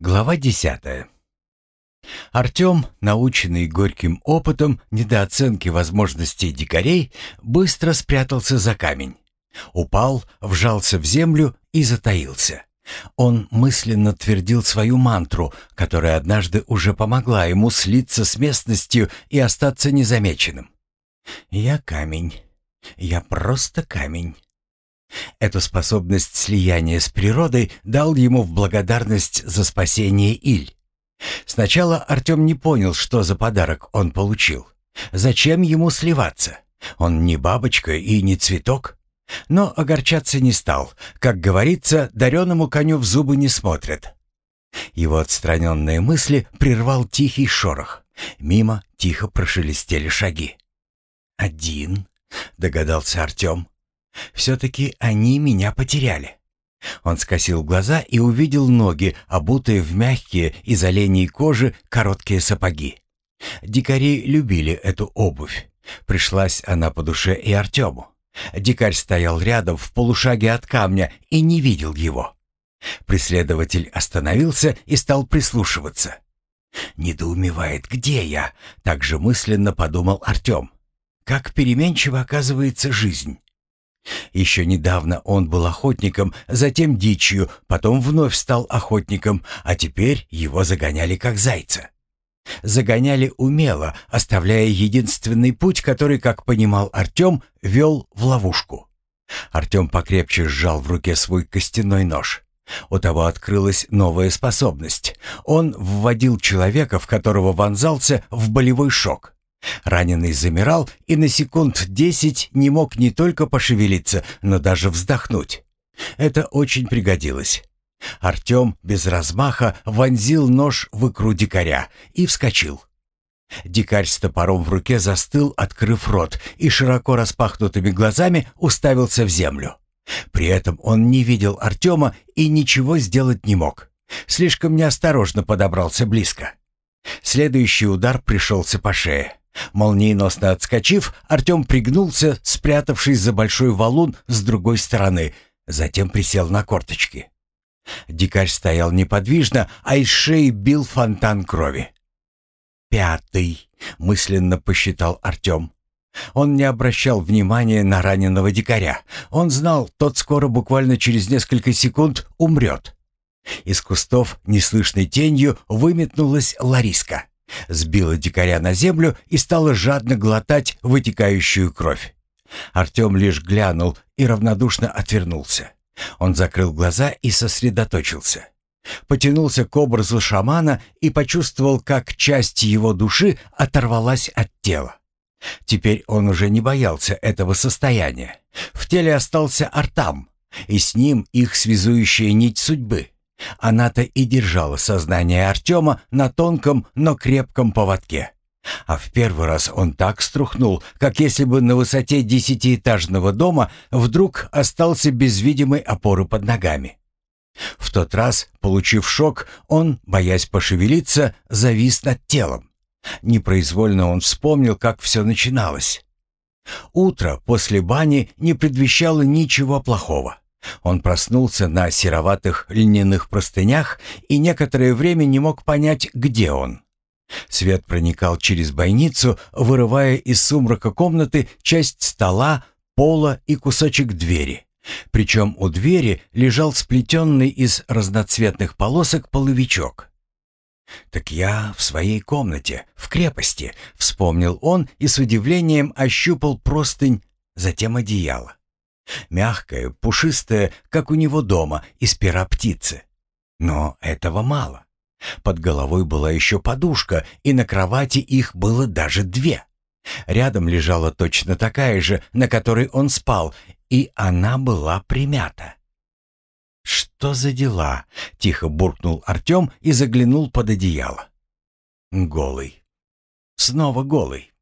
Глава десятая. Артем, наученный горьким опытом недооценки возможностей дикарей, быстро спрятался за камень. Упал, вжался в землю и затаился. Он мысленно твердил свою мантру, которая однажды уже помогла ему слиться с местностью и остаться незамеченным. «Я камень. Я просто камень. Эту способность слияния с природой дал ему в благодарность за спасение Иль. Сначала Артем не понял, что за подарок он получил. Зачем ему сливаться? Он не бабочка и не цветок. Но огорчаться не стал. Как говорится, дареному коню в зубы не смотрят. Его отстраненные мысли прервал тихий шорох. Мимо тихо прошелестели шаги. «Один», — догадался Артем. Все-таки они меня потеряли. Он скосил глаза и увидел ноги, обутые в мягкие из оленей кожи короткие сапоги. Дикари любили эту обувь. Пришлась она по душе и Артему. Дикарь стоял рядом в полушаге от камня и не видел его. Преследователь остановился и стал прислушиваться. «Недоумевает, где я?» — также мысленно подумал Артем. «Как переменчива оказывается жизнь. Еще недавно он был охотником, затем дичью, потом вновь стал охотником, а теперь его загоняли как зайца. Загоняли умело, оставляя единственный путь, который, как понимал Артем, вел в ловушку. Артем покрепче сжал в руке свой костяной нож. У того открылась новая способность. Он вводил человека, в которого вонзался, в болевой шок. Раненый замирал и на секунд десять не мог не только пошевелиться, но даже вздохнуть. Это очень пригодилось. Артем без размаха вонзил нож в икру дикаря и вскочил. Дикарь с топором в руке застыл, открыв рот, и широко распахнутыми глазами уставился в землю. При этом он не видел Артема и ничего сделать не мог. Слишком неосторожно подобрался близко. Следующий удар пришелся по шее. Молниеносно отскочив, Артем пригнулся, спрятавшись за большой валун с другой стороны, затем присел на корточки. Дикарь стоял неподвижно, а из шеи бил фонтан крови. «Пятый», — мысленно посчитал Артем. Он не обращал внимания на раненого дикаря. Он знал, тот скоро, буквально через несколько секунд, умрет. Из кустов, неслышной тенью, выметнулась Лариска сбила дикаря на землю и стала жадно глотать вытекающую кровь. Артем лишь глянул и равнодушно отвернулся. Он закрыл глаза и сосредоточился. Потянулся к образу шамана и почувствовал, как часть его души оторвалась от тела. Теперь он уже не боялся этого состояния. В теле остался Артам, и с ним их связующая нить судьбы. Она-то и держала сознание Артема на тонком, но крепком поводке. А в первый раз он так струхнул, как если бы на высоте десятиэтажного дома вдруг остался без видимой опоры под ногами. В тот раз, получив шок, он, боясь пошевелиться, завис над телом. Непроизвольно он вспомнил, как все начиналось. Утро после бани не предвещало ничего плохого. Он проснулся на сероватых льняных простынях и некоторое время не мог понять, где он. Свет проникал через бойницу, вырывая из сумрака комнаты часть стола, пола и кусочек двери. Причем у двери лежал сплетенный из разноцветных полосок половичок. «Так я в своей комнате, в крепости», — вспомнил он и с удивлением ощупал простынь, затем одеяло. Мягкое, пушистое, как у него дома, из пера птицы. Но этого мало. Под головой была еще подушка, и на кровати их было даже две. Рядом лежала точно такая же, на которой он спал, и она была примята. «Что за дела?» — тихо буркнул Артем и заглянул под одеяло. Голый. Снова голый.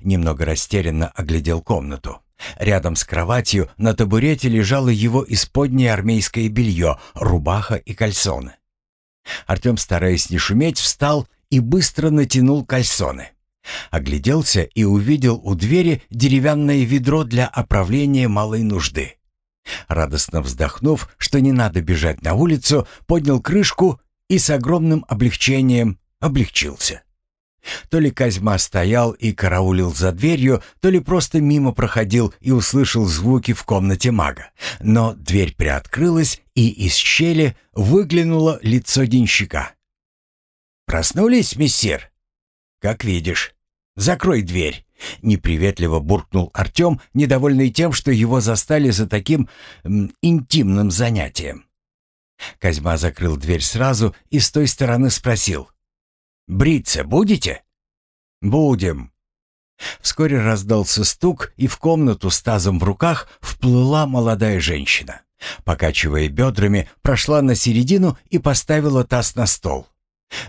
Немного растерянно оглядел комнату. Рядом с кроватью на табурете лежало его исподнее армейское белье, рубаха и кальсоны. Артем, стараясь не шуметь, встал и быстро натянул кальсоны. Огляделся и увидел у двери деревянное ведро для оправления малой нужды. Радостно вздохнув, что не надо бежать на улицу, поднял крышку и с огромным облегчением облегчился. То ли Козьма стоял и караулил за дверью, то ли просто мимо проходил и услышал звуки в комнате мага. Но дверь приоткрылась, и из щели выглянуло лицо денщика. «Проснулись, мессир?» «Как видишь. Закрой дверь», — неприветливо буркнул Артем, недовольный тем, что его застали за таким м, интимным занятием. Козьма закрыл дверь сразу и с той стороны спросил. «Бриться будете?» «Будем». Вскоре раздался стук, и в комнату с тазом в руках вплыла молодая женщина. Покачивая бедрами, прошла на середину и поставила таз на стол.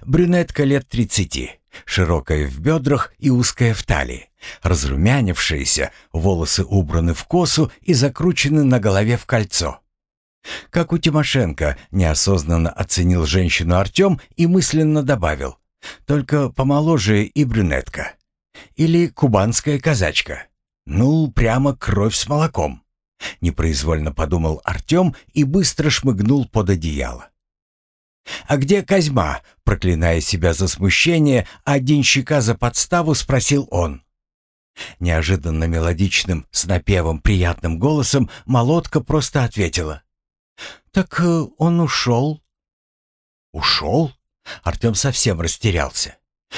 Брюнетка лет тридцати, широкая в бедрах и узкая в талии, разрумянившаяся, волосы убраны в косу и закручены на голове в кольцо. Как у Тимошенко, неосознанно оценил женщину Артем и мысленно добавил. Только помоложе и брюнетка. Или кубанская казачка. Ну, прямо кровь с молоком. Непроизвольно подумал Артем и быстро шмыгнул под одеяло. «А где Козьма?» Проклиная себя за смущение, а денщика за подставу, спросил он. Неожиданно мелодичным, с напевом, приятным голосом молотка просто ответила. «Так э, он ушел». «Ушел?» Артем совсем растерялся.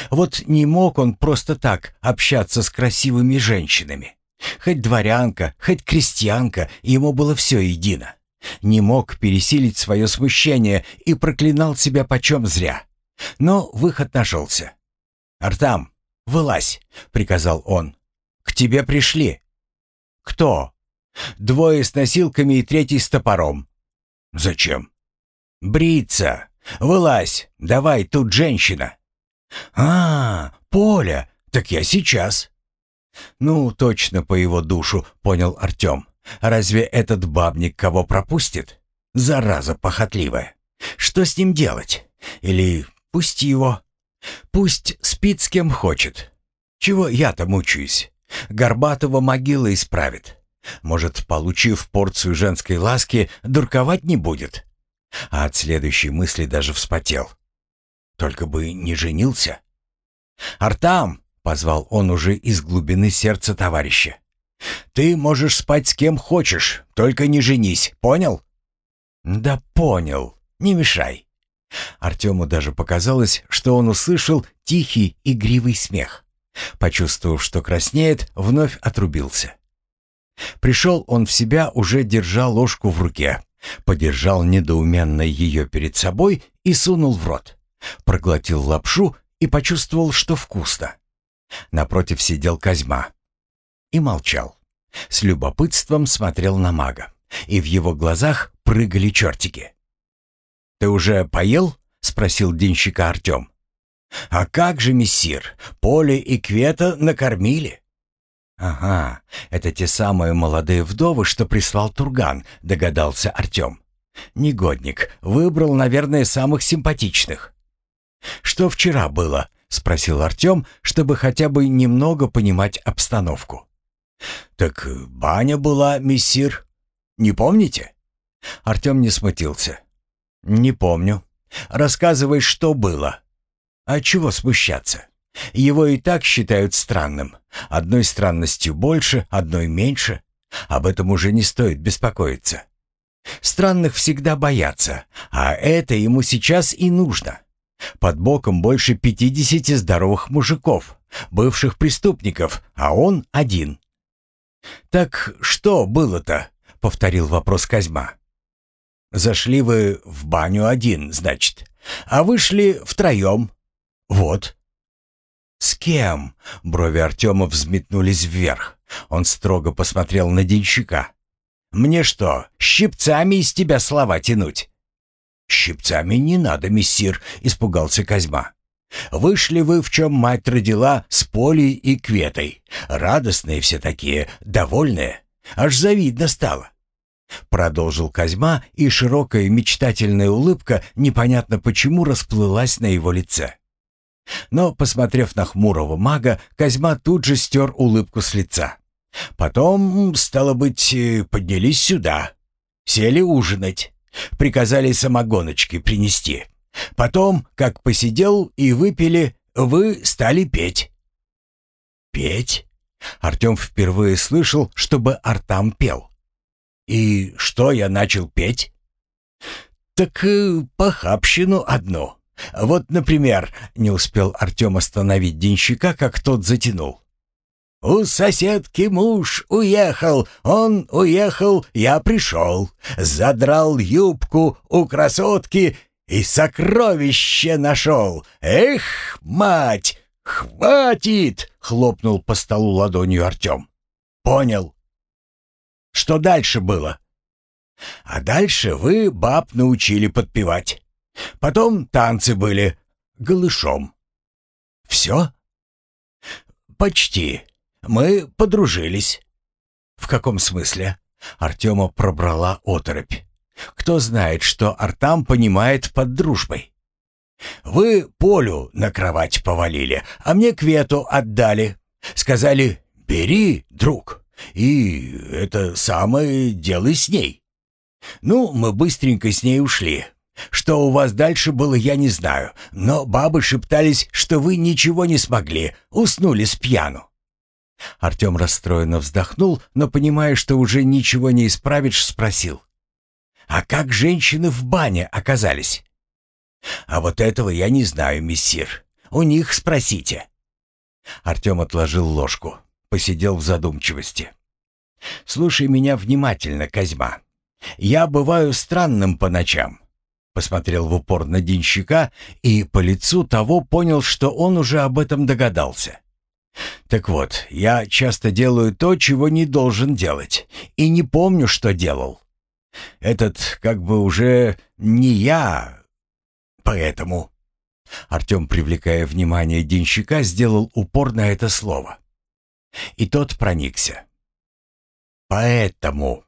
Вот не мог он просто так общаться с красивыми женщинами. Хоть дворянка, хоть крестьянка, ему было все едино. Не мог пересилить свое смущение и проклинал себя почем зря. Но выход нашелся. «Артам, вылазь», — приказал он. «К тебе пришли». «Кто?» «Двое с носилками и третий с топором». «Зачем?» «Бриться. Вылазь. Давай, тут женщина». «А, Поля, так я сейчас». «Ну, точно по его душу», — понял Артем. Разве этот бабник кого пропустит? Зараза похотливая. Что с ним делать? Или пусть его? Пусть спит с кем хочет. Чего я-то мучаюсь? Горбатого могила исправит. Может, получив порцию женской ласки, дурковать не будет? А от следующей мысли даже вспотел. Только бы не женился. «Артам!» — позвал он уже из глубины сердца товарища. Ты можешь спать с кем хочешь, только не женись, понял? Да понял. Не мешай. Артему даже показалось, что он услышал тихий игривый смех. Почувствовав, что краснеет, вновь отрубился. Пришел он в себя, уже держа ложку в руке, подержал недоуменно ее перед собой и сунул в рот. Проглотил лапшу и почувствовал, что вкусно. Напротив сидел Козьма и молчал. С любопытством смотрел на мага, и в его глазах прыгали чертики. «Ты уже поел?» — спросил денщика Артем. «А как же, мессир, Поле и Квета накормили?» «Ага, это те самые молодые вдовы, что прислал Турган», — догадался Артем. «Негодник, выбрал, наверное, самых симпатичных». «Что вчера было?» — спросил Артем, чтобы хотя бы немного понимать обстановку. «Так баня была, мессир. Не помните?» Артем не смутился. «Не помню. Рассказывай, что было». «А чего смущаться? Его и так считают странным. Одной странностью больше, одной меньше. Об этом уже не стоит беспокоиться. Странных всегда боятся, а это ему сейчас и нужно. Под боком больше пятидесяти здоровых мужиков, бывших преступников, а он один. «Так что было-то?» — повторил вопрос Козьма. «Зашли вы в баню один, значит, а вышли втроем. Вот». «С кем?» — брови Артема взметнулись вверх. Он строго посмотрел на денщика. «Мне что, щипцами из тебя слова тянуть?» «Щипцами не надо, мессир», — испугался Козьма. Вышли вы, в чем мать родила, с Полей и Кветой. Радостные все такие, довольные. Аж завидно стало. Продолжил Козьма, и широкая мечтательная улыбка непонятно почему расплылась на его лице. Но, посмотрев на хмурого мага, Козьма тут же стер улыбку с лица. Потом, стало быть, э, поднялись сюда. Сели ужинать. Приказали самогоночки принести. Потом, как посидел и выпили, вы стали петь». «Петь?» Артем впервые слышал, чтобы Артам пел. «И что я начал петь?» «Так э, похабщину одну. Вот, например, не успел Артем остановить денщика, как тот затянул. «У соседки муж уехал, он уехал, я пришел, задрал юбку у красотки и сокровище нашел. Эх, мать, хватит!» — хлопнул по столу ладонью Артем. «Понял. Что дальше было?» «А дальше вы баб научили подпевать. Потом танцы были голышом. Все? Почти. Мы подружились. В каком смысле? Артема пробрала оторопь. Кто знает, что Артам понимает под дружбой? Вы Полю на кровать повалили, а мне Квету отдали. Сказали, бери, друг, и это самое делай с ней. Ну, мы быстренько с ней ушли. Что у вас дальше было, я не знаю, но бабы шептались, что вы ничего не смогли, уснули с пьяну. Артем расстроенно вздохнул, но, понимая, что уже ничего не исправишь, спросил. «А как женщины в бане оказались?» «А вот этого я не знаю, мессир. У них спросите». Артем отложил ложку, посидел в задумчивости. «Слушай меня внимательно, Козьма. Я бываю странным по ночам посмотрел в упор на денщика и по лицу того понял, что он уже об этом догадался. Так вот, я часто делаю то, чего не должен делать, и не помню, что делал. Этот как бы уже не я, поэтому... Артем, привлекая внимание денщика, сделал упор на это слово. И тот проникся. «Поэтому»,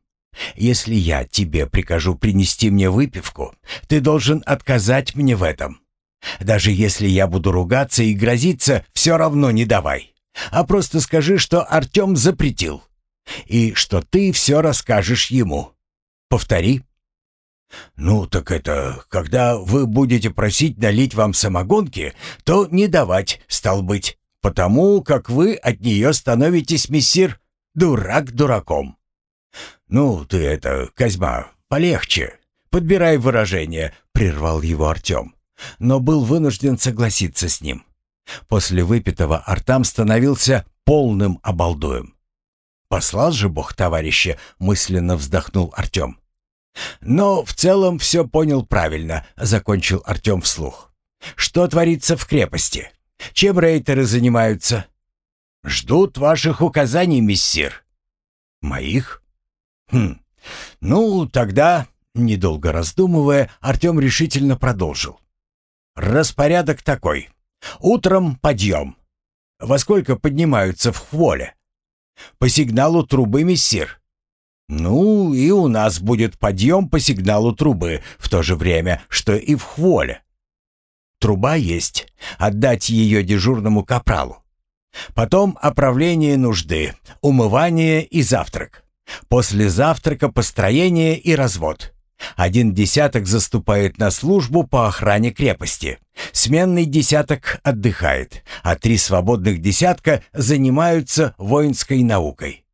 если я тебе прикажу принести мне выпивку, ты должен отказать мне в этом. Даже если я буду ругаться и грозиться, все равно не давай. А просто скажи, что Артем запретил. И что ты все расскажешь ему. Повтори. «Ну, так это, когда вы будете просить налить вам самогонки, то не давать, стал быть, потому как вы от нее становитесь, мессир, дурак дураком. «Ну, ты это, Козьма, полегче. Подбирай выражение», — прервал его Артем. Но был вынужден согласиться с ним. После выпитого Артам становился полным обалдуем. «Послал же Бог товарища», — мысленно вздохнул Артем. «Но в целом все понял правильно», — закончил Артем вслух. «Что творится в крепости? Чем рейтеры занимаются?» «Ждут ваших указаний, мессир». «Моих?» «Хм, ну, тогда...» Недолго раздумывая, Артем решительно продолжил. «Распорядок такой. Утром подъем. Во сколько поднимаются в хволе?» «По сигналу трубы, мессир». «Ну, и у нас будет подъем по сигналу трубы в то же время, что и в хволе». «Труба есть. Отдать ее дежурному капралу. Потом оправление нужды, умывание и завтрак. После завтрака построение и развод. Один десяток заступает на службу по охране крепости. Сменный десяток отдыхает, а три свободных десятка занимаются воинской наукой.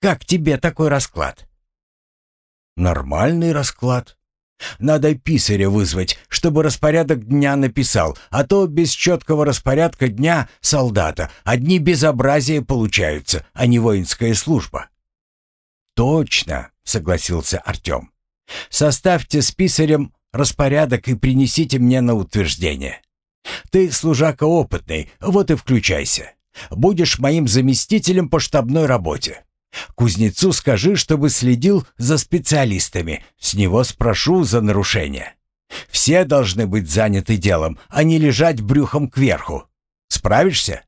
Как тебе такой расклад? Нормальный расклад. Надо писаря вызвать, чтобы распорядок дня написал, а то без четкого распорядка дня солдата одни безобразия получаются, а не воинская служба. «Точно», — согласился Артем. «Составьте с писарем распорядок и принесите мне на утверждение. Ты служака опытный, вот и включайся. Будешь моим заместителем по штабной работе. Кузнецу скажи, чтобы следил за специалистами. С него спрошу за нарушение. Все должны быть заняты делом, а не лежать брюхом кверху. Справишься?»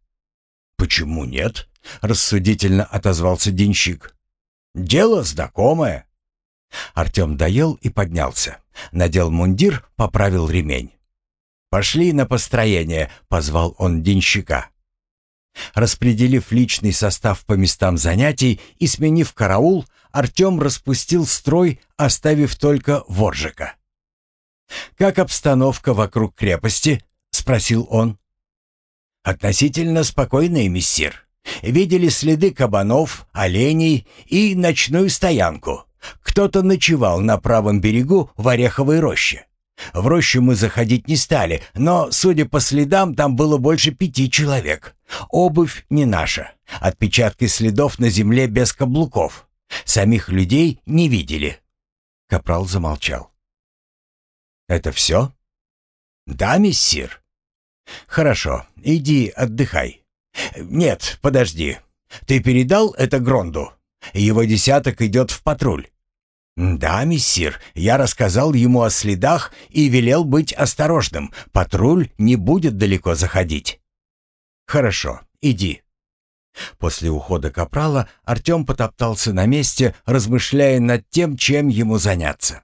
«Почему нет?» — рассудительно отозвался денщик. Дело знакомое». Артем доел и поднялся. Надел мундир, поправил ремень. «Пошли на построение», — позвал он денщика. Распределив личный состав по местам занятий и сменив караул, Артем распустил строй, оставив только воржика. «Как обстановка вокруг крепости?» — спросил он. «Относительно спокойная, мессир. Видели следы кабанов, оленей и ночную стоянку. Кто-то ночевал на правом берегу в Ореховой роще. В рощу мы заходить не стали, но, судя по следам, там было больше пяти человек. Обувь не наша. Отпечатки следов на земле без каблуков. Самих людей не видели. Капрал замолчал. «Это все?» «Да, мессир». «Хорошо, иди отдыхай». «Нет, подожди. Ты передал это Гронду? Его десяток идет в патруль». «Да, мессир, я рассказал ему о следах и велел быть осторожным. Патруль не будет далеко заходить». «Хорошо, иди». После ухода Капрала Артем потоптался на месте, размышляя над тем, чем ему заняться.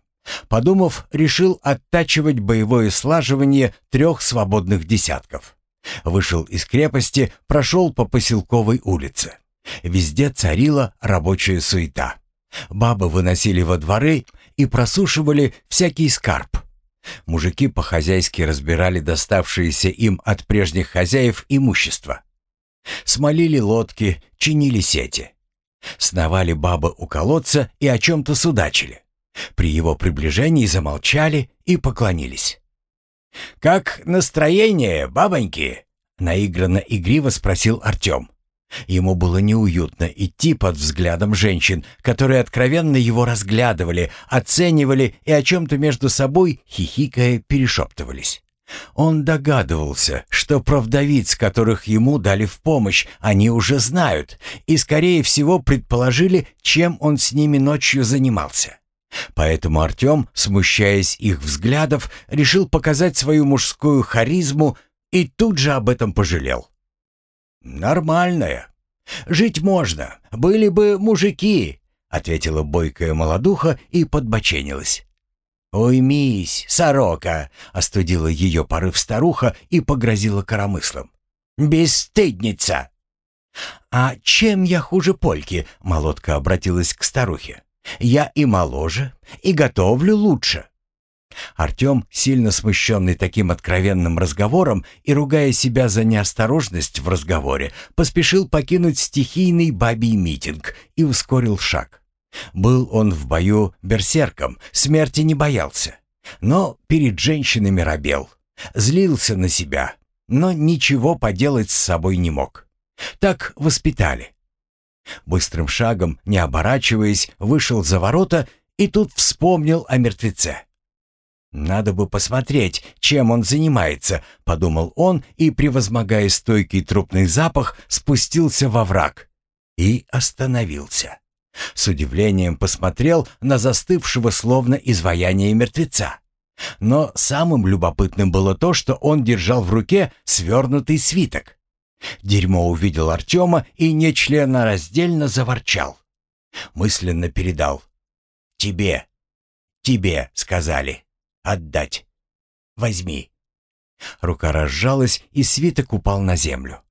Подумав, решил оттачивать боевое слаживание трех свободных десятков. Вышел из крепости, прошел по поселковой улице. Везде царила рабочая суета. Бабы выносили во дворы и просушивали всякий скарб. Мужики по-хозяйски разбирали доставшееся им от прежних хозяев имущество. Смолили лодки, чинили сети. Сновали бабы у колодца и о чем-то судачили. При его приближении замолчали и поклонились. «Как настроение, бабоньки?» — наигранно игриво спросил Артем. Ему было неуютно идти под взглядом женщин, которые откровенно его разглядывали, оценивали и о чем-то между собой, хихикая, перешептывались. Он догадывался, что правдовиц, которых ему дали в помощь, они уже знают, и, скорее всего, предположили, чем он с ними ночью занимался. Поэтому Артем, смущаясь их взглядов, решил показать свою мужскую харизму и тут же об этом пожалел. «Нормальная. Жить можно. Были бы мужики», — ответила бойкая молодуха и подбоченилась. «Уймись, сорока!» — остудила ее порыв старуха и погрозила коромыслом. «Бесстыдница!» «А чем я хуже Польки?» — молотка обратилась к старухе. «Я и моложе, и готовлю лучше. Артем, сильно смущенный таким откровенным разговором и ругая себя за неосторожность в разговоре, поспешил покинуть стихийный бабий митинг и ускорил шаг. Был он в бою берсерком, смерти не боялся, но перед женщинами робел, злился на себя, но ничего поделать с собой не мог. Так воспитали. Быстрым шагом, не оборачиваясь, вышел за ворота и тут вспомнил о мертвеце. «Надо бы посмотреть, чем он занимается», — подумал он и, превозмогая стойкий трупный запах, спустился во враг и остановился. С удивлением посмотрел на застывшего словно изваяние мертвеца. Но самым любопытным было то, что он держал в руке свернутый свиток. Дерьмо увидел Артема и нечленораздельно заворчал. Мысленно передал. «Тебе, тебе», — сказали отдать. Возьми». Рука разжалась, и свиток упал на землю.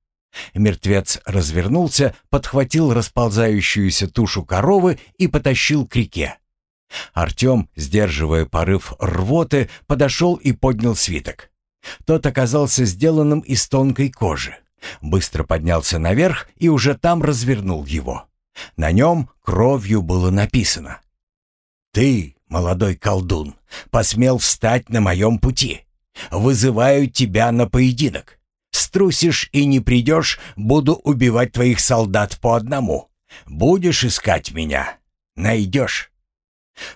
Мертвец развернулся, подхватил расползающуюся тушу коровы и потащил к реке. Артем, сдерживая порыв рвоты, подошел и поднял свиток. Тот оказался сделанным из тонкой кожи. Быстро поднялся наверх и уже там развернул его. На нем кровью было написано. «Ты, молодой колдун, посмел встать на моем пути. Вызываю тебя на поединок. Струсишь и не придешь, буду убивать твоих солдат по одному. Будешь искать меня, найдешь».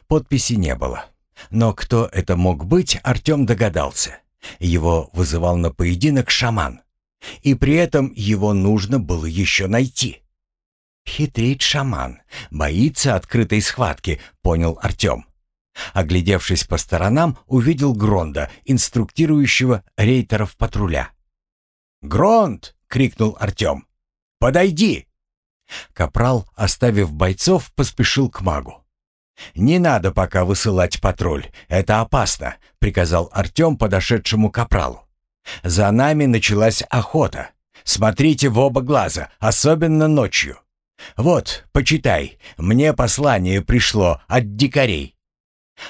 Подписи не было. Но кто это мог быть, Артем догадался. Его вызывал на поединок шаман. И при этом его нужно было еще найти. «Хитрит шаман, боится открытой схватки», — понял Артем. Оглядевшись по сторонам, увидел Гронда, инструктирующего рейтеров патруля. «Гронд!» — крикнул Артем. «Подойди!» Капрал, оставив бойцов, поспешил к магу. «Не надо пока высылать патруль, это опасно», — приказал Артем подошедшему капралу. «За нами началась охота. Смотрите в оба глаза, особенно ночью. Вот, почитай, мне послание пришло от дикарей.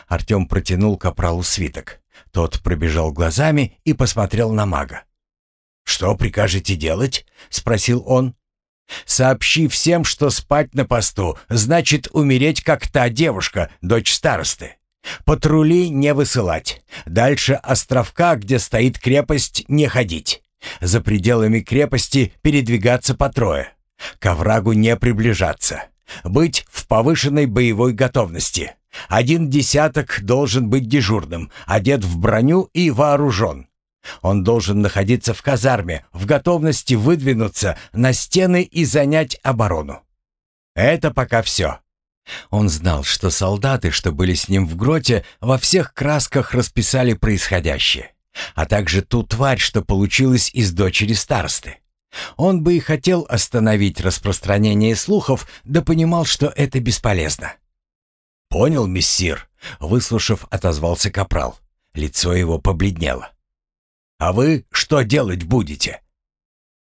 Артем протянул капралу свиток. Тот пробежал глазами и посмотрел на мага. «Что прикажете делать?» — спросил он. «Сообщи всем, что спать на посту значит умереть, как та девушка, дочь старосты. Патрули не высылать. Дальше островка, где стоит крепость, не ходить. За пределами крепости передвигаться по трое. К оврагу не приближаться. Быть в повышенной боевой готовности. Один десяток должен быть дежурным, одет в броню и вооружен. Он должен находиться в казарме, в готовности выдвинуться на стены и занять оборону. Это пока все. Он знал, что солдаты, что были с ним в гроте, во всех красках расписали происходящее, а также ту тварь, что получилась из дочери старосты. Он бы и хотел остановить распространение слухов, да понимал, что это бесполезно. «Понял, мессир», — выслушав, отозвался капрал. Лицо его побледнело. «А вы что делать будете?»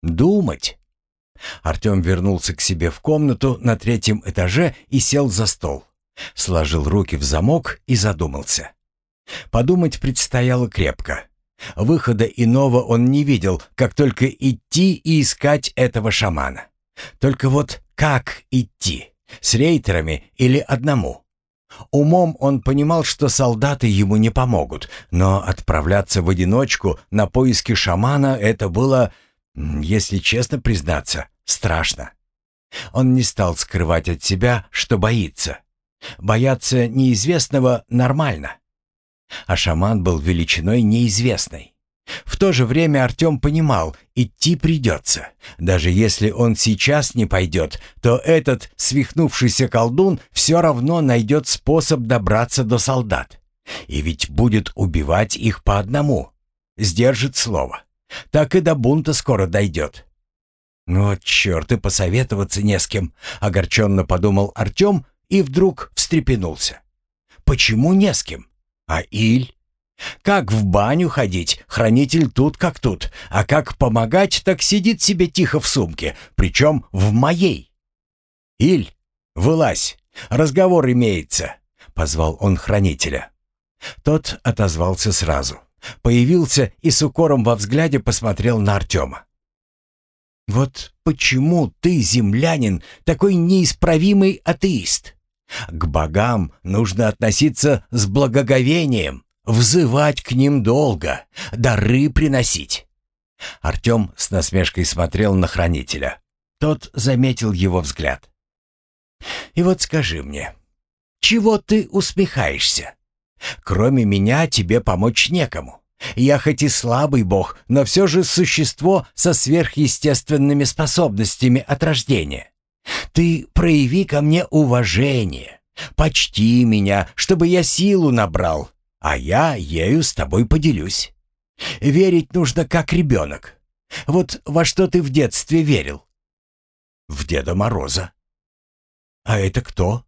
«Думать». Артем вернулся к себе в комнату на третьем этаже и сел за стол. Сложил руки в замок и задумался. Подумать предстояло крепко. Выхода иного он не видел, как только идти и искать этого шамана. Только вот как идти? С рейтерами или одному? Умом он понимал, что солдаты ему не помогут, но отправляться в одиночку на поиски шамана это было, если честно признаться, страшно. Он не стал скрывать от себя, что боится. Бояться неизвестного нормально. А шаман был величиной неизвестной. В то же время Артем понимал, идти придется. Даже если он сейчас не пойдет, то этот свихнувшийся колдун все равно найдет способ добраться до солдат. И ведь будет убивать их по одному. Сдержит слово. Так и до бунта скоро дойдет. «Ну, черт, и посоветоваться не с кем», — огорченно подумал Артем и вдруг встрепенулся. «Почему не с кем? А Иль? Как в баню ходить, хранитель тут как тут, а как помогать, так сидит себе тихо в сумке, причем в моей. «Иль, вылазь, разговор имеется», — позвал он хранителя. Тот отозвался сразу, появился и с укором во взгляде посмотрел на Артема. «Вот почему ты, землянин, такой неисправимый атеист? К богам нужно относиться с благоговением, взывать к ним долго, дары приносить. Артем с насмешкой смотрел на хранителя. Тот заметил его взгляд. «И вот скажи мне, чего ты усмехаешься? Кроме меня тебе помочь некому. Я хоть и слабый бог, но все же существо со сверхъестественными способностями от рождения. Ты прояви ко мне уважение, почти меня, чтобы я силу набрал, а я ею с тобой поделюсь. Верить нужно как ребенок. Вот во что ты в детстве верил? В Деда Мороза. А это кто?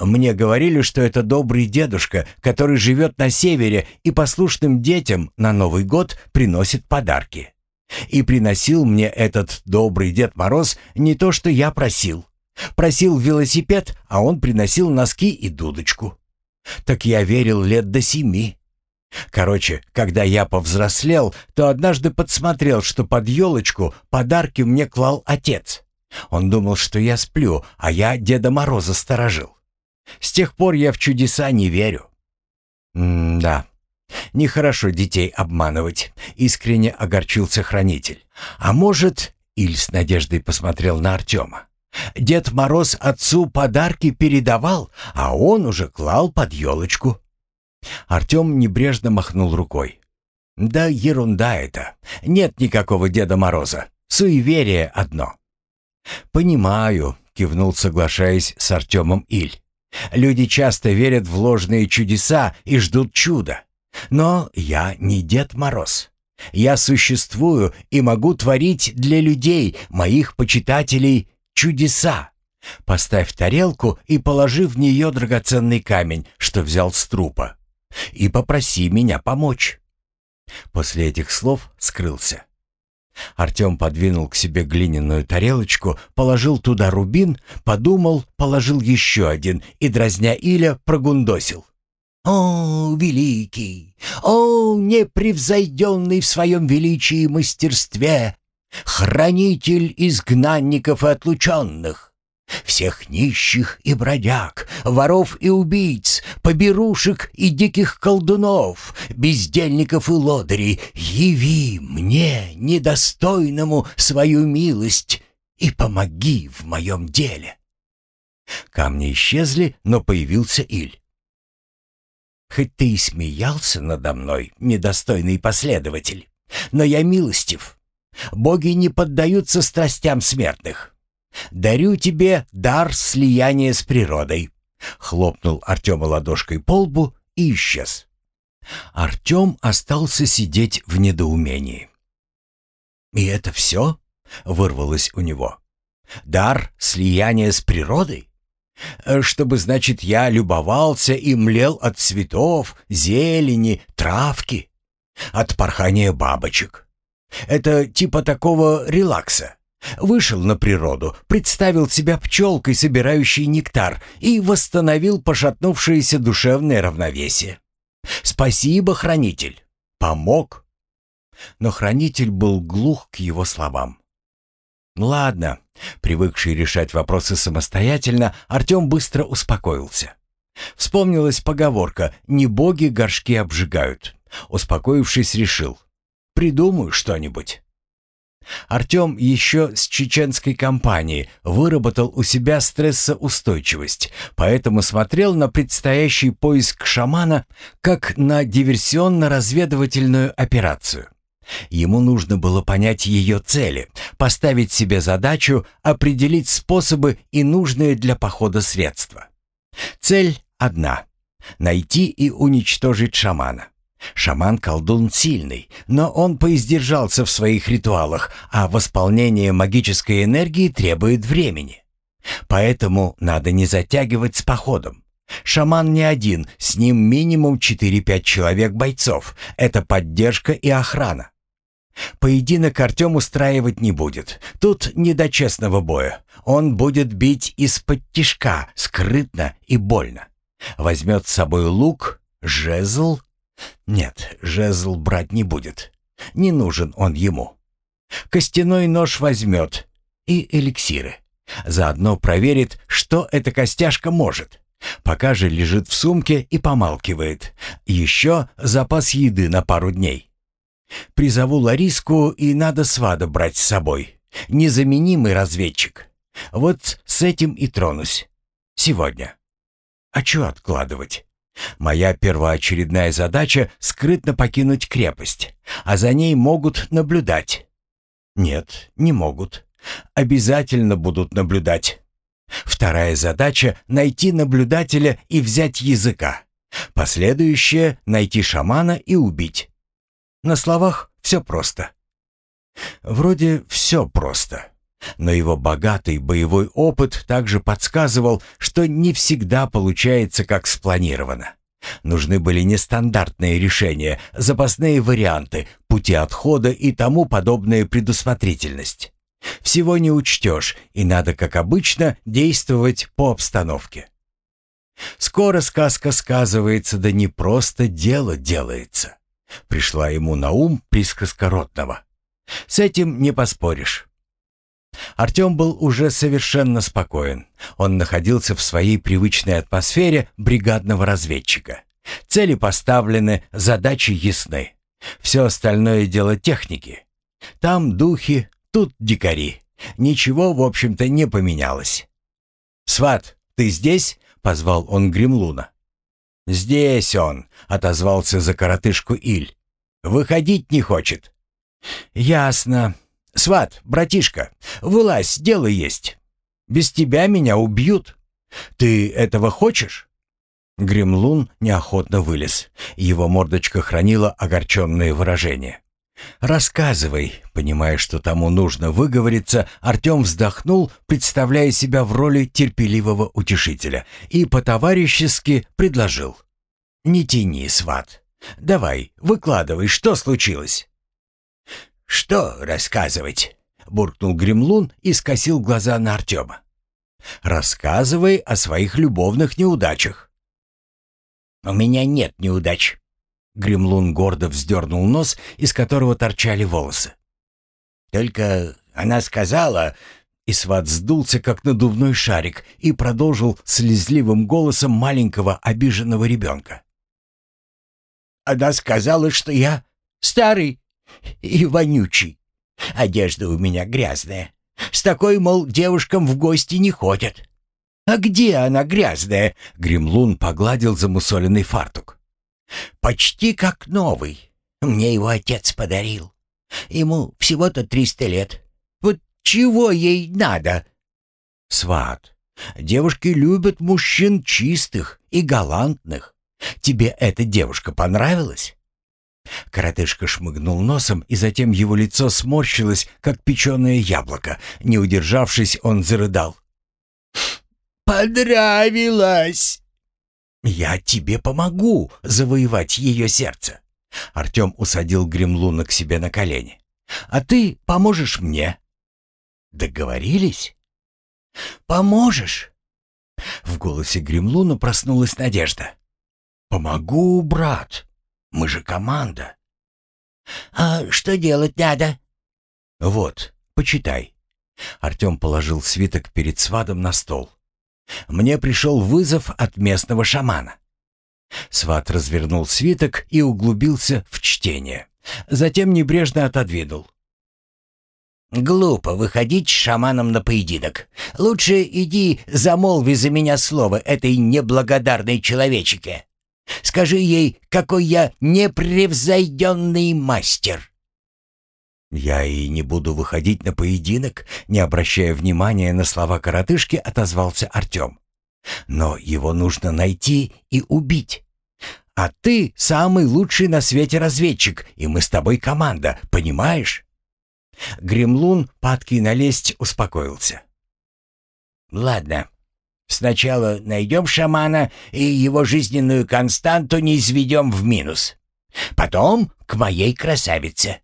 Мне говорили, что это добрый дедушка, который живет на севере и послушным детям на Новый год приносит подарки. И приносил мне этот добрый Дед Мороз не то, что я просил. Просил велосипед, а он приносил носки и дудочку. Так я верил лет до семи. Короче, когда я повзрослел, то однажды подсмотрел, что под елочку подарки мне клал отец. Он думал, что я сплю, а я Деда Мороза сторожил. С тех пор я в чудеса не верю. М-да, нехорошо детей обманывать, искренне огорчился хранитель. А может, Иль с надеждой посмотрел на Артема. Дед Мороз отцу подарки передавал, а он уже клал под елочку. Артем небрежно махнул рукой. «Да ерунда это. Нет никакого Деда Мороза. Суеверие одно». «Понимаю», — кивнул, соглашаясь с Артемом Иль. «Люди часто верят в ложные чудеса и ждут чуда. Но я не Дед Мороз. Я существую и могу творить для людей, моих почитателей, чудеса. Поставь тарелку и положи в нее драгоценный камень, что взял с трупа. И попроси меня помочь». После этих слов скрылся. Артем подвинул к себе глиняную тарелочку, положил туда рубин, подумал, положил еще один и, дразня Иля, прогундосил. О, великий! О, непревзойденный в своем величии и мастерстве! Хранитель изгнанников и отлученных! Всех нищих и бродяг, воров и убийц, поберушек и диких колдунов, бездельников и лодырей, яви мне, недостойному, свою милость и помоги в моем деле. Камни исчезли, но появился Иль. Хоть ты и смеялся надо мной, недостойный последователь, но я милостив. Боги не поддаются страстям смертных. Дарю тебе дар слияния с природой. Хлопнул Артема ладошкой по лбу и исчез. Артем остался сидеть в недоумении. «И это все?» — вырвалось у него. «Дар слияния с природой? Чтобы, значит, я любовался и млел от цветов, зелени, травки, от порхания бабочек. Это типа такого релакса. Вышел на природу, представил себя пчелкой, собирающей нектар, и восстановил пошатнувшееся душевное равновесие. Спасибо, хранитель. Помог. Но хранитель был глух к его словам. Ладно, привыкший решать вопросы самостоятельно, Артем быстро успокоился. Вспомнилась поговорка «не боги горшки обжигают». Успокоившись, решил «придумаю что-нибудь». Артем еще с чеченской компании выработал у себя стрессоустойчивость, поэтому смотрел на предстоящий поиск шамана как на диверсионно-разведывательную операцию. Ему нужно было понять ее цели, поставить себе задачу, определить способы и нужные для похода средства. Цель одна — найти и уничтожить шамана. Шаман-колдун сильный, но он поиздержался в своих ритуалах, а восполнение магической энергии требует времени. Поэтому надо не затягивать с походом. Шаман не один, с ним минимум 4-5 человек-бойцов. Это поддержка и охрана. Поединок Артем устраивать не будет. Тут не до честного боя. Он будет бить из-под тишка, скрытно и больно. Возьмет с собой лук, жезл. Нет, жезл брать не будет. Не нужен он ему. Костяной нож возьмет и эликсиры. Заодно проверит, что эта костяшка может. Пока же лежит в сумке и помалкивает. Еще запас еды на пару дней. Призову Лариску, и надо свада брать с собой. Незаменимый разведчик. Вот с этим и тронусь. Сегодня. А что откладывать? Моя первоочередная задача — скрытно покинуть крепость, а за ней могут наблюдать. Нет, не могут. Обязательно будут наблюдать. Вторая задача — найти наблюдателя и взять языка. Последующая — найти шамана и убить. На словах все просто. Вроде все просто. Но его богатый боевой опыт также подсказывал, что не всегда получается как спланировано. Нужны были нестандартные решения, запасные варианты, пути отхода и тому подобная предусмотрительность. Всего не учтешь, и надо, как обычно, действовать по обстановке. Скоро сказка сказывается, да не просто дело делается. Пришла ему на ум присказка Ротного. С этим не поспоришь. Артем был уже совершенно спокоен. Он находился в своей привычной атмосфере бригадного разведчика. Цели поставлены, задачи ясны. Все остальное дело техники. Там духи, тут дикари. Ничего, в общем-то, не поменялось. «Сват, ты здесь?» — позвал он Гремлуна. «Здесь он», — отозвался за коротышку Иль. «Выходить не хочет». «Ясно. Сват, братишка, вылазь, дело есть. Без тебя меня убьют. Ты этого хочешь?» Гремлун неохотно вылез. Его мордочка хранила огорченное выражение. «Рассказывай», понимая, что тому нужно выговориться, Артем вздохнул, представляя себя в роли терпеливого утешителя, и по-товарищески предложил. «Не тяни, сват. Давай, выкладывай, что случилось?» «Что рассказывать?» — буркнул Гремлун и скосил глаза на Артема. «Рассказывай о своих любовных неудачах». У меня нет неудач. Гремлун гордо вздернул нос, из которого торчали волосы. Только она сказала, и сват сдулся, как надувной шарик, и продолжил слезливым голосом маленького обиженного ребенка. Она сказала, что я старый и вонючий. Одежда у меня грязная. С такой, мол, девушкам в гости не ходят. А где она грязная? Гремлун погладил замусоленный фартук. Почти как новый. Мне его отец подарил. Ему всего-то триста лет. Вот чего ей надо? Сват, девушки любят мужчин чистых и галантных. Тебе эта девушка понравилась?» Коротышка шмыгнул носом, и затем его лицо сморщилось, как печеное яблоко. Не удержавшись, он зарыдал. «Понравилась!» «Я тебе помогу завоевать ее сердце!» Артем усадил Гремлуна к себе на колени. «А ты поможешь мне?» «Договорились?» «Поможешь?» В голосе Гремлуна проснулась надежда. «Помогу, брат. Мы же команда». «А что делать надо?» «Вот, почитай». Артем положил свиток перед свадом на стол. «Мне пришел вызов от местного шамана». Сват развернул свиток и углубился в чтение. Затем небрежно отодвинул. «Глупо выходить с шаманом на поединок. Лучше иди замолви за меня слово этой неблагодарной человечике. Скажи ей, какой я непревзойденный мастер!» «Я и не буду выходить на поединок», не обращая внимания на слова коротышки, отозвался Артем. «Но его нужно найти и убить. А ты самый лучший на свете разведчик, и мы с тобой команда, понимаешь?» Гремлун, падкий налезть, успокоился. «Ладно, Сначала найдем шамана и его жизненную константу не изведем в минус. Потом к моей красавице».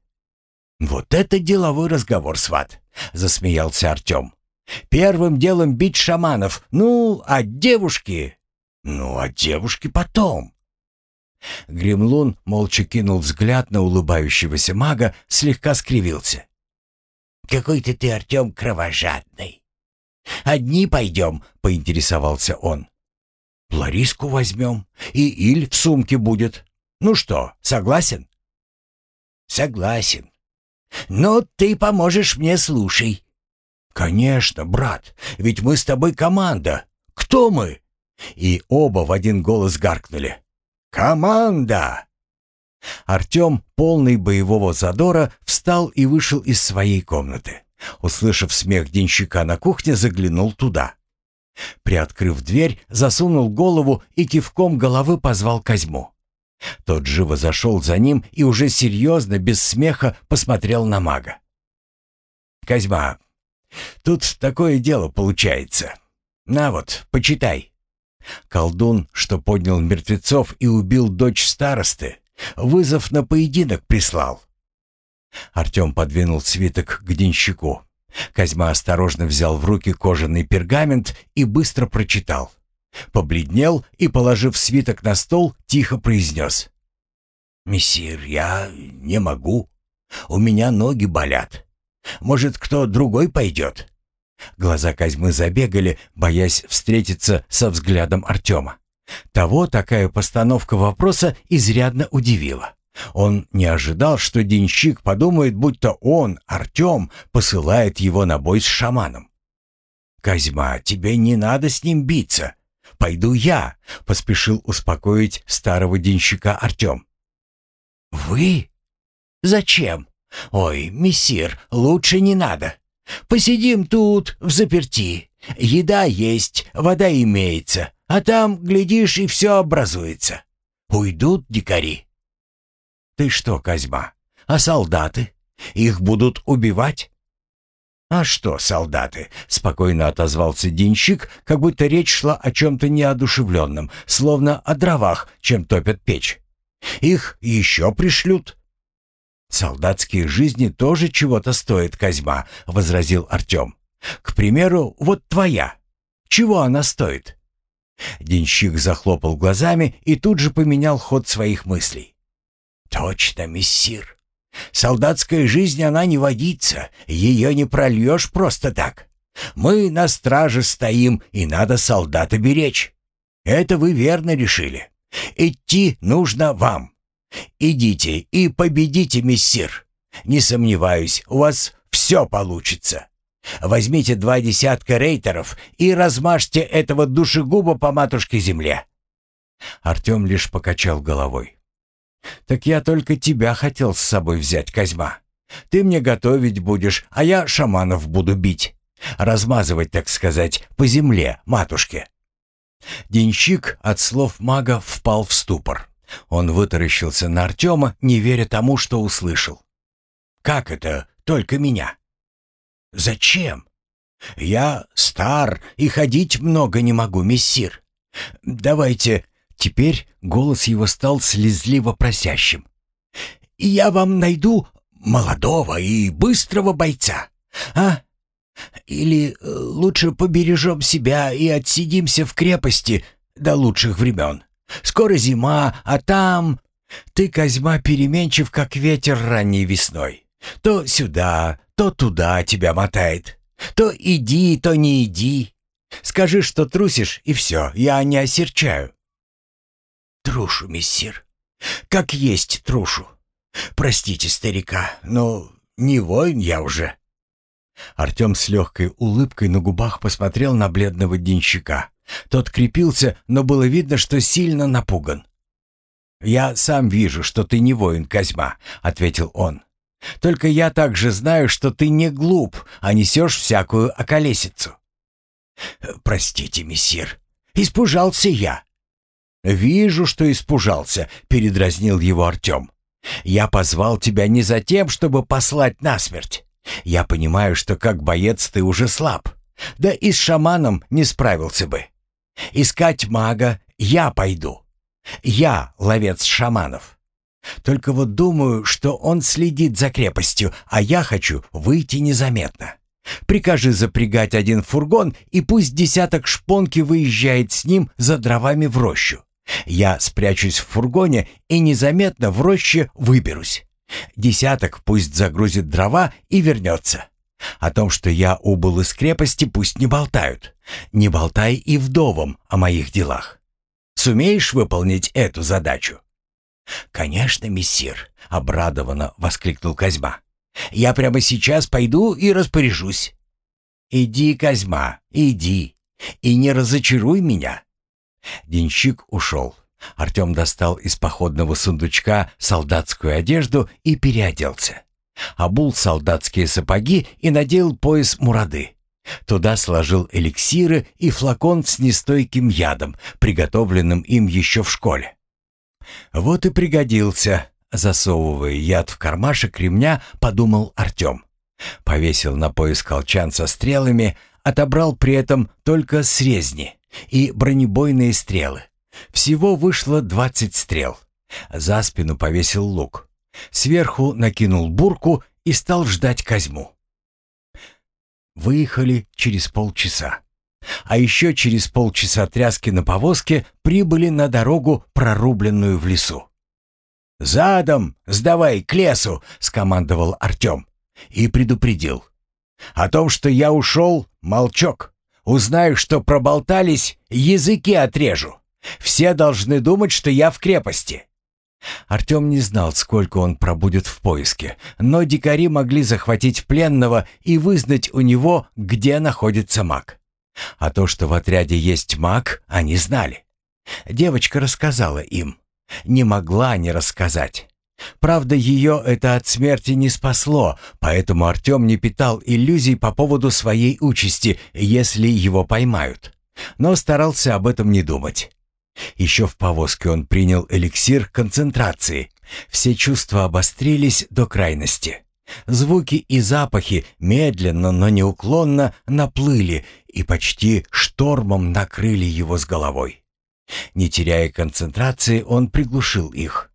«Вот это деловой разговор, сват!» — засмеялся Артем. «Первым делом бить шаманов, ну, а девушки...» «Ну, а девушки потом». Гремлун молча кинул взгляд на улыбающегося мага, слегка скривился. «Какой-то ты, Артем, кровожадный. «Одни пойдем», — поинтересовался он. «Лариску возьмем, и Иль в сумке будет. Ну что, согласен?» «Согласен. Но ты поможешь мне, слушай». «Конечно, брат, ведь мы с тобой команда. Кто мы?» И оба в один голос гаркнули. «Команда!» Артем, полный боевого задора, встал и вышел из своей комнаты. Услышав смех денщика на кухне, заглянул туда. Приоткрыв дверь, засунул голову и кивком головы позвал Козьму. Тот живо зашел за ним и уже серьезно, без смеха, посмотрел на мага. «Козьма, тут такое дело получается. На вот, почитай». Колдун, что поднял мертвецов и убил дочь старосты, вызов на поединок прислал. Артем подвинул свиток к денщику. Козьма осторожно взял в руки кожаный пергамент и быстро прочитал. Побледнел и, положив свиток на стол, тихо произнес. «Мессир, я не могу. У меня ноги болят. Может, кто другой пойдет?» Глаза Козьмы забегали, боясь встретиться со взглядом Артема. Того такая постановка вопроса изрядно удивила. Он не ожидал, что денщик подумает, будто он, Артем, посылает его на бой с шаманом. «Козьма, тебе не надо с ним биться. Пойду я», — поспешил успокоить старого денщика Артем. «Вы? Зачем? Ой, мессир, лучше не надо. Посидим тут, в заперти. Еда есть, вода имеется, а там, глядишь, и все образуется. Уйдут дикари, «Ты что, Козьма, а солдаты? Их будут убивать?» «А что, солдаты?» — спокойно отозвался денщик, как будто речь шла о чем-то неодушевленном, словно о дровах, чем топят печь. «Их еще пришлют». «Солдатские жизни тоже чего-то стоят, Козьма», — возразил Артем. «К примеру, вот твоя. Чего она стоит?» Денщик захлопал глазами и тут же поменял ход своих мыслей. «Точно, мессир. Солдатская жизнь, она не водится, ее не прольешь просто так. Мы на страже стоим, и надо солдата беречь. Это вы верно решили. Идти нужно вам. Идите и победите, мессир. Не сомневаюсь, у вас все получится. Возьмите два десятка рейтеров и размажьте этого душегуба по матушке земле». Артем лишь покачал головой. «Так я только тебя хотел с собой взять, Козьма. Ты мне готовить будешь, а я шаманов буду бить. Размазывать, так сказать, по земле, матушке». Денщик от слов мага впал в ступор. Он вытаращился на Артема, не веря тому, что услышал. «Как это только меня?» «Зачем? Я стар и ходить много не могу, мессир. Давайте...» Теперь голос его стал слезливо просящим. «Я вам найду молодого и быстрого бойца, а? Или э, лучше побережем себя и отсидимся в крепости до лучших времен. Скоро зима, а там...» «Ты, Козьма, переменчив, как ветер ранней весной. То сюда, то туда тебя мотает. То иди, то не иди. Скажи, что трусишь, и все, я не осерчаю. Трушу, мессир. Как есть трушу. Простите старика, но не воин я уже. Артем с легкой улыбкой на губах посмотрел на бледного денщика. Тот крепился, но было видно, что сильно напуган. «Я сам вижу, что ты не воин, Козьма», — ответил он. Только я также знаю, что ты не глуп, а несешь всякую околесицу». «Простите, мессир, испужался я». «Вижу, что испужался», — передразнил его Артем. «Я позвал тебя не за тем, чтобы послать насмерть. Я понимаю, что как боец ты уже слаб. Да и с шаманом не справился бы. Искать мага я пойду. Я ловец шаманов. Только вот думаю, что он следит за крепостью, а я хочу выйти незаметно. Прикажи запрягать один фургон, и пусть десяток шпонки выезжает с ним за дровами в рощу. Я спрячусь в фургоне и незаметно в роще выберусь. Десяток пусть загрузит дрова и вернется. О том, что я убыл из крепости, пусть не болтают. Не болтай и вдовам о моих делах. Сумеешь выполнить эту задачу? «Конечно, мессир», — обрадованно воскликнул Козьма. «Я прямо сейчас пойду и распоряжусь». «Иди, Козьма, иди, и не разочаруй меня». Денщик ушел. Артем достал из походного сундучка солдатскую одежду и переоделся. Обул солдатские сапоги и надел пояс мурады. Туда сложил эликсиры и флакон с нестойким ядом, приготовленным им еще в школе. Вот и пригодился, засовывая яд в кармашек ремня, подумал Артем. Повесил на пояс колчан со стрелами, отобрал при этом только срезни и бронебойные стрелы. Всего вышло двадцать стрел. За спину повесил лук. Сверху накинул бурку и стал ждать Козьму. Выехали через полчаса. А еще через полчаса тряски на повозке прибыли на дорогу, прорубленную в лесу. «Задом! Сдавай к лесу!» — скомандовал Артем. И предупредил. «О том, что я ушел, молчок. Узнаю, что проболтались, языки отрежу. Все должны думать, что я в крепости». Артем не знал, сколько он пробудет в поиске, но дикари могли захватить пленного и вызнать у него, где находится маг. А то, что в отряде есть маг, они знали. Девочка рассказала им. Не могла не рассказать. Правда, ее это от смерти не спасло, поэтому Артем не питал иллюзий по поводу своей участи, если его поймают. Но старался об этом не думать. Еще в повозке он принял эликсир концентрации. Все чувства обострились до крайности. Звуки и запахи медленно, но неуклонно наплыли и почти штормом накрыли его с головой. Не теряя концентрации, он приглушил их.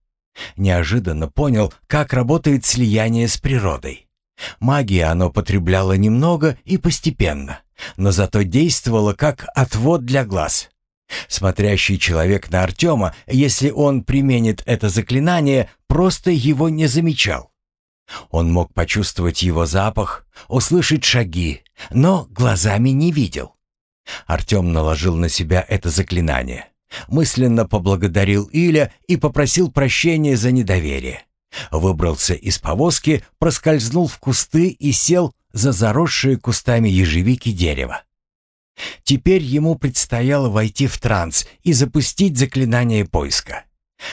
Неожиданно понял, как работает слияние с природой. Магии оно потребляло немного и постепенно, но зато действовало как отвод для глаз. Смотрящий человек на Артема, если он применит это заклинание, просто его не замечал. Он мог почувствовать его запах, услышать шаги, но глазами не видел. Артем наложил на себя это заклинание. Мысленно поблагодарил Иля и попросил прощения за недоверие. Выбрался из повозки, проскользнул в кусты и сел за заросшие кустами ежевики дерево. Теперь ему предстояло войти в транс и запустить заклинание поиска.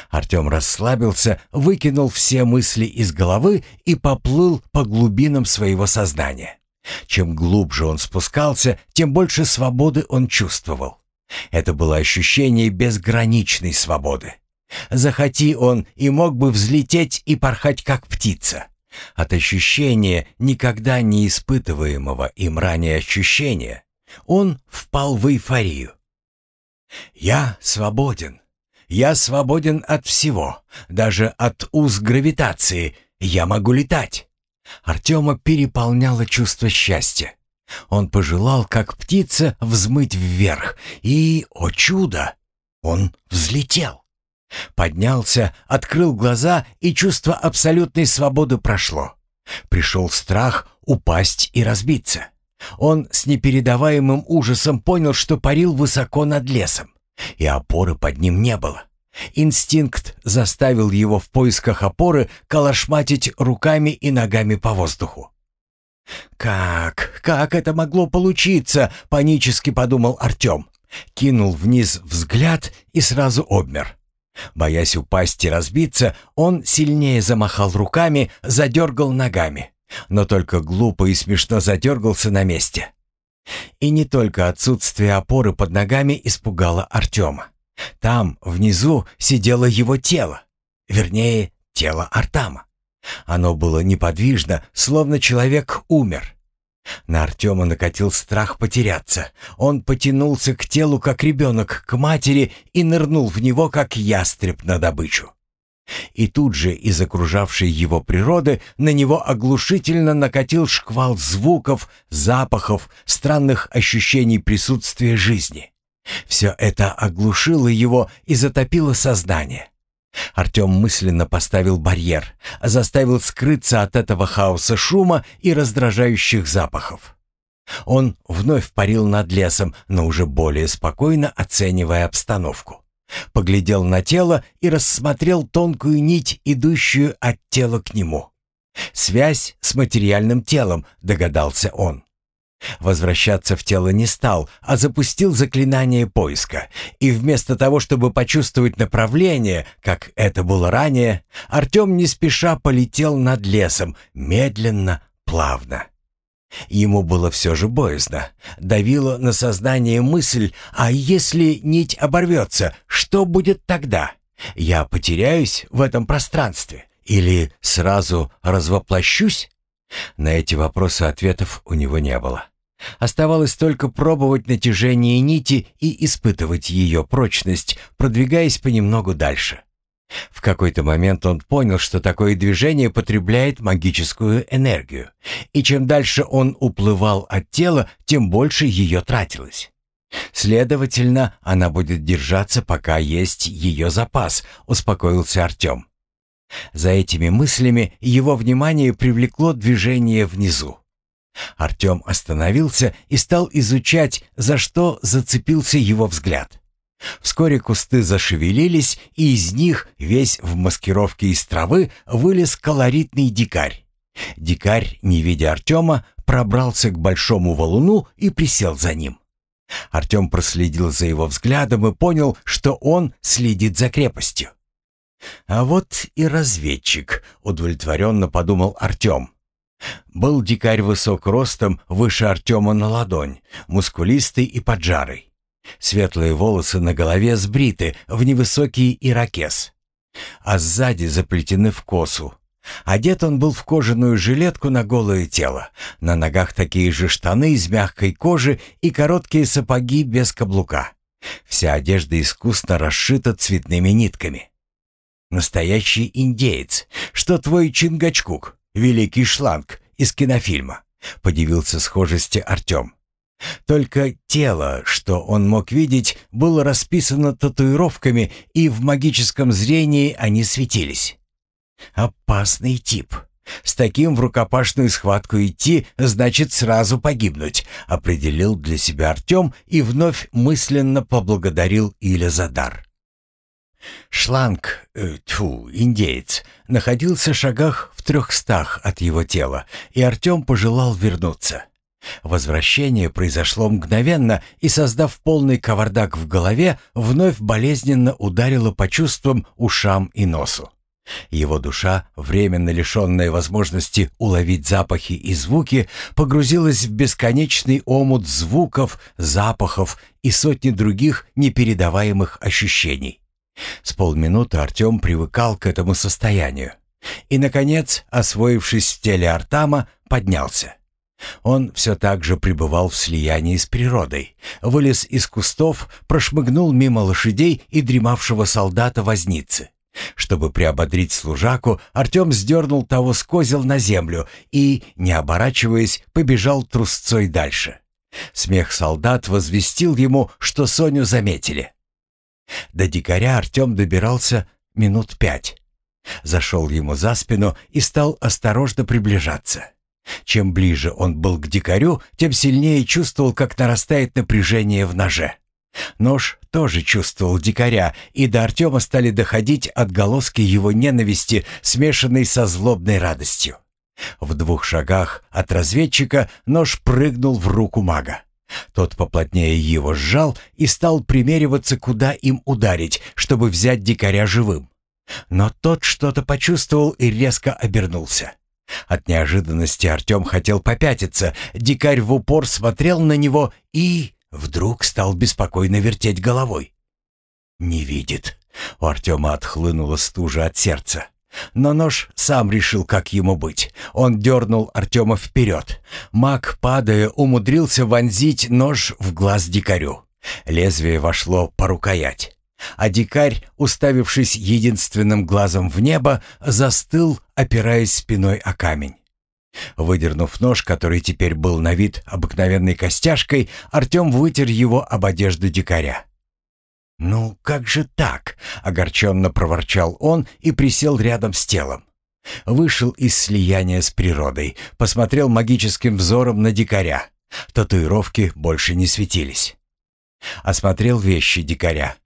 Артем расслабился, выкинул все мысли из головы и поплыл по глубинам своего сознания. Чем глубже он спускался, тем больше свободы он чувствовал. Это было ощущение безграничной свободы. Захоти он и мог бы взлететь и порхать как птица. От ощущения, никогда не испытываемого им ранее ощущения, он впал в эйфорию. «Я свободен. Я свободен от всего, даже от уз гравитации. Я могу летать». Артема переполняло чувство счастья. Он пожелал, как птица, взмыть вверх, и, о чудо, он взлетел. Поднялся, открыл глаза, и чувство абсолютной свободы прошло. Пришел страх упасть и разбиться. Он с непередаваемым ужасом понял, что парил высоко над лесом, и опоры под ним не было. Инстинкт заставил его в поисках опоры калашматить руками и ногами по воздуху. «Как? Как это могло получиться?» — панически подумал Артем. Кинул вниз взгляд и сразу обмер. Боясь упасть и разбиться, он сильнее замахал руками, задергал ногами но только глупо и смешно задергался на месте. И не только отсутствие опоры под ногами испугало Артема. Там, внизу, сидело его тело. Вернее, тело Артама. Оно было неподвижно, словно человек умер. На Артема накатил страх потеряться. Он потянулся к телу, как ребенок, к матери и нырнул в него, как ястреб на добычу. И тут же из окружавшей его природы на него оглушительно накатил шквал звуков, запахов, странных ощущений присутствия жизни. Все это оглушило его и затопило сознание. Артем мысленно поставил барьер, заставил скрыться от этого хаоса шума и раздражающих запахов. Он вновь парил над лесом, но уже более спокойно оценивая обстановку. Поглядел на тело и рассмотрел тонкую нить, идущую от тела к нему. Связь с материальным телом, догадался он. Возвращаться в тело не стал, а запустил заклинание поиска. И вместо того, чтобы почувствовать направление, как это было ранее, Артем не спеша полетел над лесом, медленно, плавно. Ему было все же боязно. Давило на сознание мысль, а если нить оборвется, что будет тогда? Я потеряюсь в этом пространстве или сразу развоплощусь? На эти вопросы ответов у него не было. Оставалось только пробовать натяжение нити и испытывать ее прочность, продвигаясь понемногу дальше. В какой-то момент он понял, что такое движение потребляет магическую энергию, и чем дальше он уплывал от тела, тем больше ее тратилось. Следовательно, она будет держаться, пока есть ее запас, успокоился Артем. За этими мыслями его внимание привлекло движение внизу. Артем остановился и стал изучать, за что зацепился его взгляд. Вскоре кусты зашевелились, и из них, весь в маскировке из травы, вылез колоритный дикарь. Дикарь, не видя Артема, пробрался к большому валуну и присел за ним. Артем проследил за его взглядом и понял, что он следит за крепостью. «А вот и разведчик», — удовлетворенно подумал Артем. Был дикарь высок ростом, выше Артема на ладонь, мускулистый и поджарый. Светлые волосы на голове сбриты в невысокий ирокез, а сзади заплетены в косу. Одет он был в кожаную жилетку на голое тело, на ногах такие же штаны из мягкой кожи и короткие сапоги без каблука. Вся одежда искусно расшита цветными нитками. Настоящий индеец, что твой Чингачкук, великий шланг из кинофильма, подивился схожести Артем. Только тело, что он мог видеть, было расписано татуировками, и в магическом зрении они светились. Опасный тип. С таким в рукопашную схватку идти, значит сразу погибнуть, определил для себя Артем и вновь мысленно поблагодарил Иля за дар. Шланг, э, тьфу, индеец, находился в шагах в трехстах от его тела, и Артем пожелал вернуться. Возвращение произошло мгновенно и, создав полный кавардак в голове, вновь болезненно ударило по чувствам, ушам и носу. Его душа, временно лишенная возможности уловить запахи и звуки, погрузилась в бесконечный омут звуков, запахов и сотни других непередаваемых ощущений. С полминуты Артем привыкал к этому состоянию. И, наконец, освоившись в теле Артама, поднялся. Он все так же пребывал в слиянии с природой, вылез из кустов, прошмыгнул мимо лошадей и дремавшего солдата-возницы. Чтобы приободрить служаку, Артем сдернул того с козел на землю и, не оборачиваясь, побежал трусцой дальше. Смех солдат возвестил ему, что Соню заметили. До дикаря Артем добирался минут пять. Зашел ему за спину и стал осторожно приближаться. Чем ближе он был к дикарю, тем сильнее чувствовал, как нарастает напряжение в ноже. Нож тоже чувствовал дикаря, и до Артема стали доходить отголоски его ненависти, смешанной со злобной радостью. В двух шагах от разведчика нож прыгнул в руку мага. Тот поплотнее его сжал и стал примериваться, куда им ударить, чтобы взять дикаря живым. Но тот что-то почувствовал и резко обернулся. От неожиданности Артем хотел попятиться, дикарь в упор смотрел на него и вдруг стал беспокойно вертеть головой. «Не видит». У Артема отхлынула стужа от сердца. Но нож сам решил, как ему быть. Он дернул Артема вперед. Маг, падая, умудрился вонзить нож в глаз дикарю. Лезвие вошло по рукоять. А дикарь, уставившись единственным глазом в небо, застыл, опираясь спиной о камень. Выдернув нож, который теперь был на вид обыкновенной костяшкой, Артем вытер его об одежду дикаря. «Ну, как же так?» — огорченно проворчал он и присел рядом с телом. Вышел из слияния с природой, посмотрел магическим взором на дикаря. Татуировки больше не светились. Осмотрел вещи дикаря.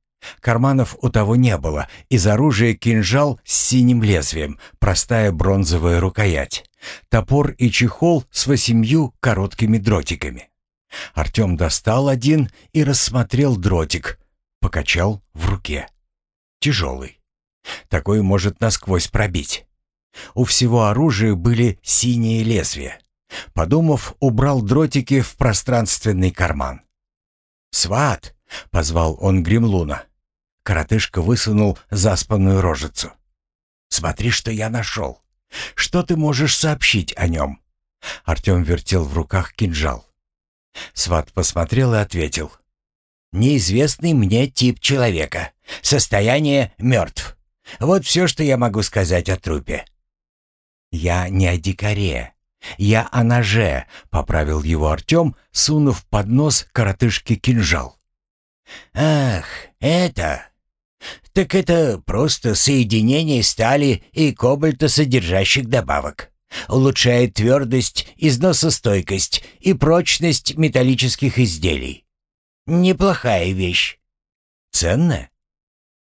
Карманов у того не было, из оружия кинжал с синим лезвием, простая бронзовая рукоять, топор и чехол с восемью короткими дротиками. Артем достал один и рассмотрел дротик, покачал в руке. Тяжелый. Такой может насквозь пробить. У всего оружия были синие лезвия. Подумав, убрал дротики в пространственный карман. «Сват!» — позвал он Гремлуна. Коротышка высунул заспанную рожицу. «Смотри, что я нашел. Что ты можешь сообщить о нем?» Артем вертел в руках кинжал. Сват посмотрел и ответил. «Неизвестный мне тип человека. Состояние мертв. Вот все, что я могу сказать о трупе». «Я не о дикаре. Я о ноже», — поправил его Артем, сунув под нос коротышке кинжал. «Ах, это...» «Так это просто соединение стали и кобальта содержащих добавок. Улучшает твердость, износостойкость и прочность металлических изделий. Неплохая вещь. Ценная?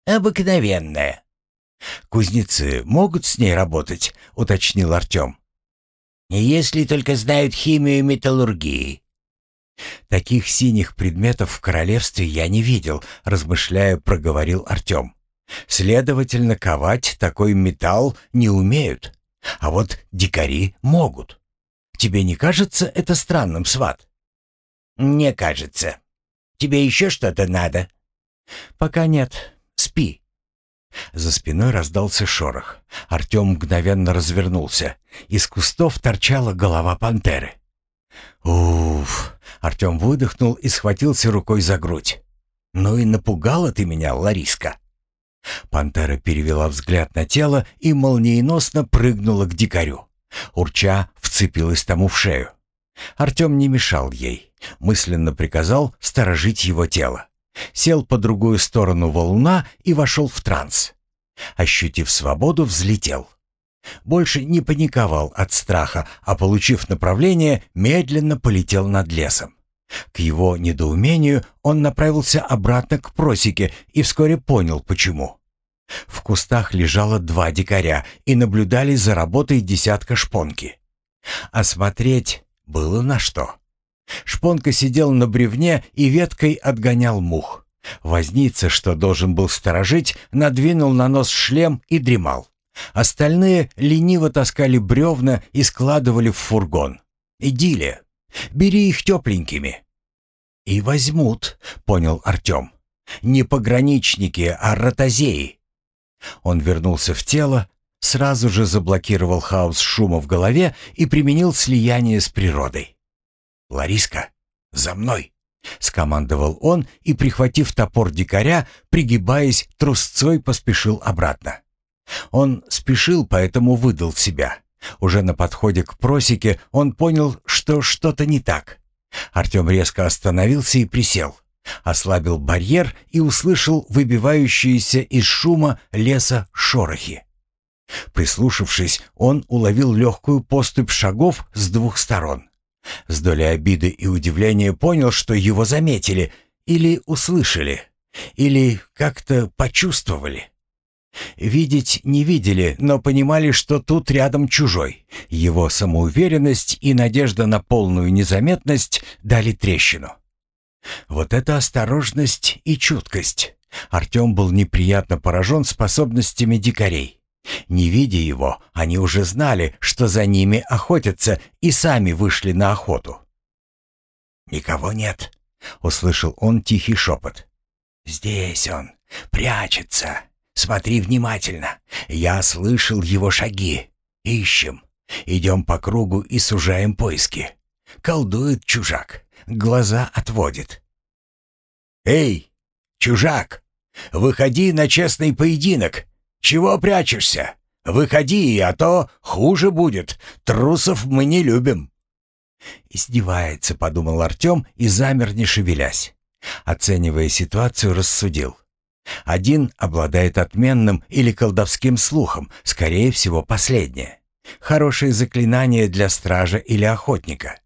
Обыкновенная. «Кузнецы могут с ней работать?» — уточнил Артем. «Если только знают химию металлургии. «Таких синих предметов в королевстве я не видел», — размышляя, проговорил Артем. «Следовательно, ковать такой металл не умеют. А вот дикари могут. Тебе не кажется это странным, сват?» «Не кажется. Тебе еще что-то надо?» «Пока нет. Спи». За спиной раздался шорох. Артем мгновенно развернулся. Из кустов торчала голова пантеры. «Уф!» — Артем выдохнул и схватился рукой за грудь. «Ну и напугала ты меня, Лариска!» Пантера перевела взгляд на тело и молниеносно прыгнула к дикарю. Урча вцепилась тому в шею. Артем не мешал ей, мысленно приказал сторожить его тело. Сел по другую сторону валуна и вошел в транс. Ощутив свободу, взлетел. Больше не паниковал от страха, а, получив направление, медленно полетел над лесом. К его недоумению он направился обратно к просеке и вскоре понял, почему. В кустах лежало два дикаря и наблюдали за работой десятка шпонки. Осмотреть было на что. Шпонка сидел на бревне и веткой отгонял мух. Возница, что должен был сторожить, надвинул на нос шлем и дремал. Остальные лениво таскали бревна и складывали в фургон. Идиллия. Бери их тепленькими. «И возьмут», — понял Артем. «Не пограничники, а ротозеи». Он вернулся в тело, сразу же заблокировал хаос шума в голове и применил слияние с природой. «Лариска, за мной!» — скомандовал он и, прихватив топор дикаря, пригибаясь, трусцой поспешил обратно. Он спешил, поэтому выдал себя. Уже на подходе к просеке он понял, что что-то не так. Артем резко остановился и присел. Ослабил барьер и услышал выбивающиеся из шума леса шорохи. Прислушавшись, он уловил легкую поступь шагов с двух сторон. С долей обиды и удивления понял, что его заметили или услышали, или как-то почувствовали. Видеть не видели, но понимали, что тут рядом чужой. Его самоуверенность и надежда на полную незаметность дали трещину. Вот это осторожность и чуткость. Артем был неприятно поражен способностями дикарей. Не видя его, они уже знали, что за ними охотятся, и сами вышли на охоту. «Никого нет», — услышал он тихий шепот. «Здесь он, прячется». Смотри внимательно. Я слышал его шаги. Ищем. Идем по кругу и сужаем поиски. Колдует чужак. Глаза отводит. «Эй, чужак! Выходи на честный поединок! Чего прячешься? Выходи, а то хуже будет. Трусов мы не любим!» «Издевается», — подумал Артем и замер, не шевелясь. Оценивая ситуацию, рассудил. Один обладает отменным или колдовским слухом, скорее всего, последнее. Хорошее заклинание для стража или охотника.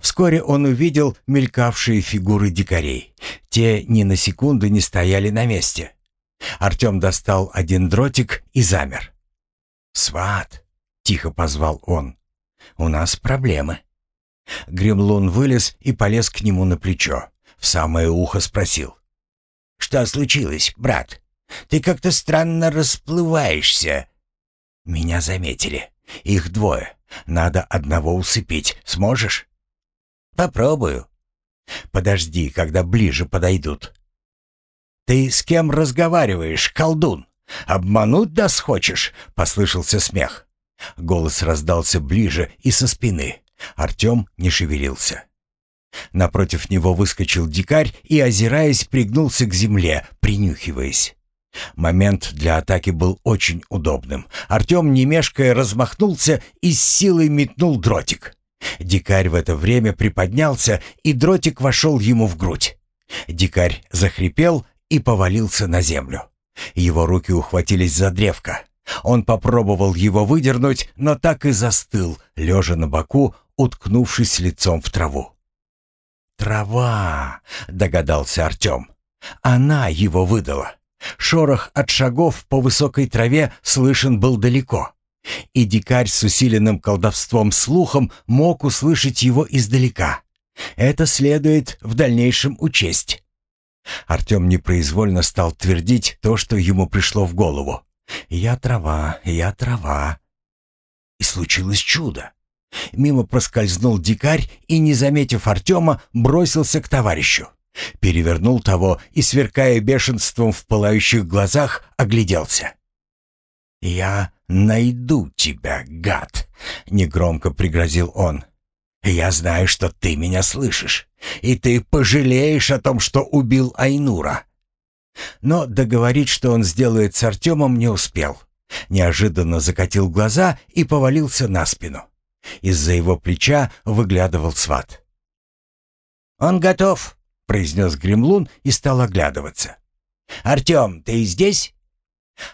Вскоре он увидел мелькавшие фигуры дикарей. Те ни на секунду не стояли на месте. Артем достал один дротик и замер. «Сват!» — тихо позвал он. «У нас проблемы». Гремлун вылез и полез к нему на плечо. В самое ухо спросил. «Что случилось, брат? Ты как-то странно расплываешься». «Меня заметили. Их двое. Надо одного усыпить. Сможешь?» «Попробую». «Подожди, когда ближе подойдут». «Ты с кем разговариваешь, колдун? Обмануть нас хочешь?» — послышался смех. Голос раздался ближе и со спины. Артем не шевелился. Напротив него выскочил дикарь и, озираясь, пригнулся к земле, принюхиваясь. Момент для атаки был очень удобным. Артем, не мешкая, размахнулся и с силой метнул дротик. Дикарь в это время приподнялся, и дротик вошел ему в грудь. Дикарь захрипел и повалился на землю. Его руки ухватились за древко. Он попробовал его выдернуть, но так и застыл, лежа на боку, уткнувшись лицом в траву. «Трава!» — догадался Артем. «Она его выдала. Шорох от шагов по высокой траве слышен был далеко. И дикарь с усиленным колдовством слухом мог услышать его издалека. Это следует в дальнейшем учесть». Артем непроизвольно стал твердить то, что ему пришло в голову. «Я трава, я трава». И случилось чудо. Мимо проскользнул дикарь и, не заметив Артема, бросился к товарищу. Перевернул того и, сверкая бешенством в пылающих глазах, огляделся. «Я найду тебя, гад!» — негромко пригрозил он. «Я знаю, что ты меня слышишь, и ты пожалеешь о том, что убил Айнура». Но договорить, что он сделает с Артемом, не успел. Неожиданно закатил глаза и повалился на спину. Из-за его плеча выглядывал сват. «Он готов», — произнес Гремлун и стал оглядываться. «Артем, ты здесь?»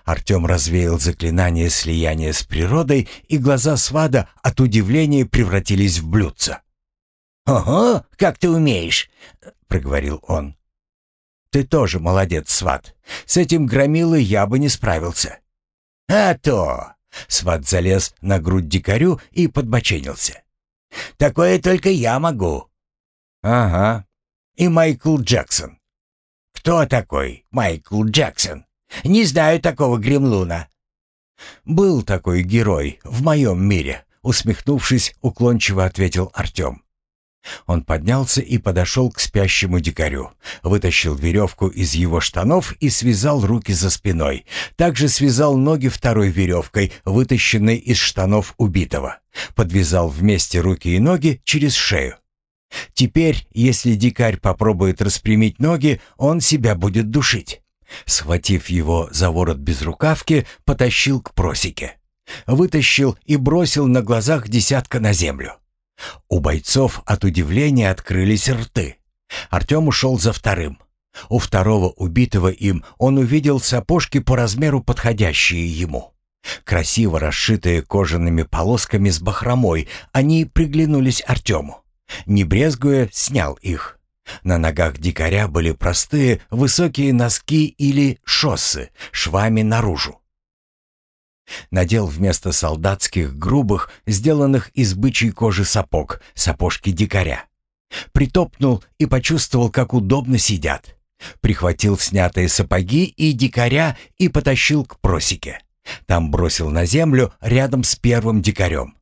Артем развеял заклинание слияния с природой, и глаза свада от удивления превратились в блюдца. «Ого, как ты умеешь!» — проговорил он. «Ты тоже молодец, сват. С этим громилой я бы не справился». «А то!» — сват залез на грудь дикарю и подбоченился. «Такое только я могу». «Ага. И Майкл Джексон». «Кто такой Майкл Джексон? Не знаю такого гремлуна». «Был такой герой в моем мире», — усмехнувшись, уклончиво ответил Артем. Он поднялся и подошел к спящему дикарю, вытащил веревку из его штанов и связал руки за спиной. Также связал ноги второй веревкой, вытащенной из штанов убитого. Подвязал вместе руки и ноги через шею. Теперь, если дикарь попробует распрямить ноги, он себя будет душить. Схватив его за ворот без рукавки, потащил к просеке. Вытащил и бросил на глазах десятка на землю. У бойцов от удивления открылись рты. Артем ушел за вторым. У второго убитого им он увидел сапожки по размеру подходящие ему. Красиво расшитые кожаными полосками с бахромой, они приглянулись Артему. Не брезгуя, снял их. На ногах дикаря были простые высокие носки или шоссы, швами наружу. Надел вместо солдатских грубых, сделанных из бычьей кожи сапог, сапожки дикаря. Притопнул и почувствовал, как удобно сидят. Прихватил снятые сапоги и дикаря и потащил к просеке. Там бросил на землю рядом с первым дикарем.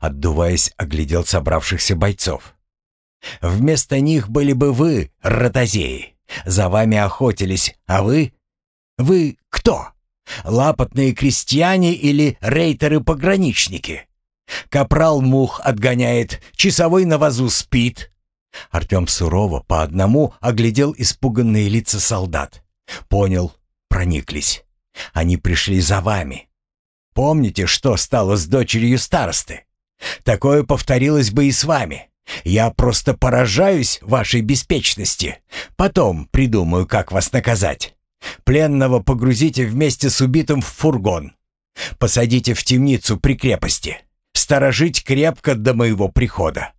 Отдуваясь, оглядел собравшихся бойцов. «Вместо них были бы вы, ротозеи. За вами охотились, а вы? Вы кто?» Лапотные крестьяне или рейтеры-пограничники? Капрал мух отгоняет, часовой на вазу спит. Артем сурово по одному оглядел испуганные лица солдат. Понял, прониклись. Они пришли за вами. Помните, что стало с дочерью старосты? Такое повторилось бы и с вами. Я просто поражаюсь вашей беспечности. Потом придумаю, как вас наказать. Пленного погрузите вместе с убитым в фургон. Посадите в темницу при крепости. Сторожить крепко до моего прихода.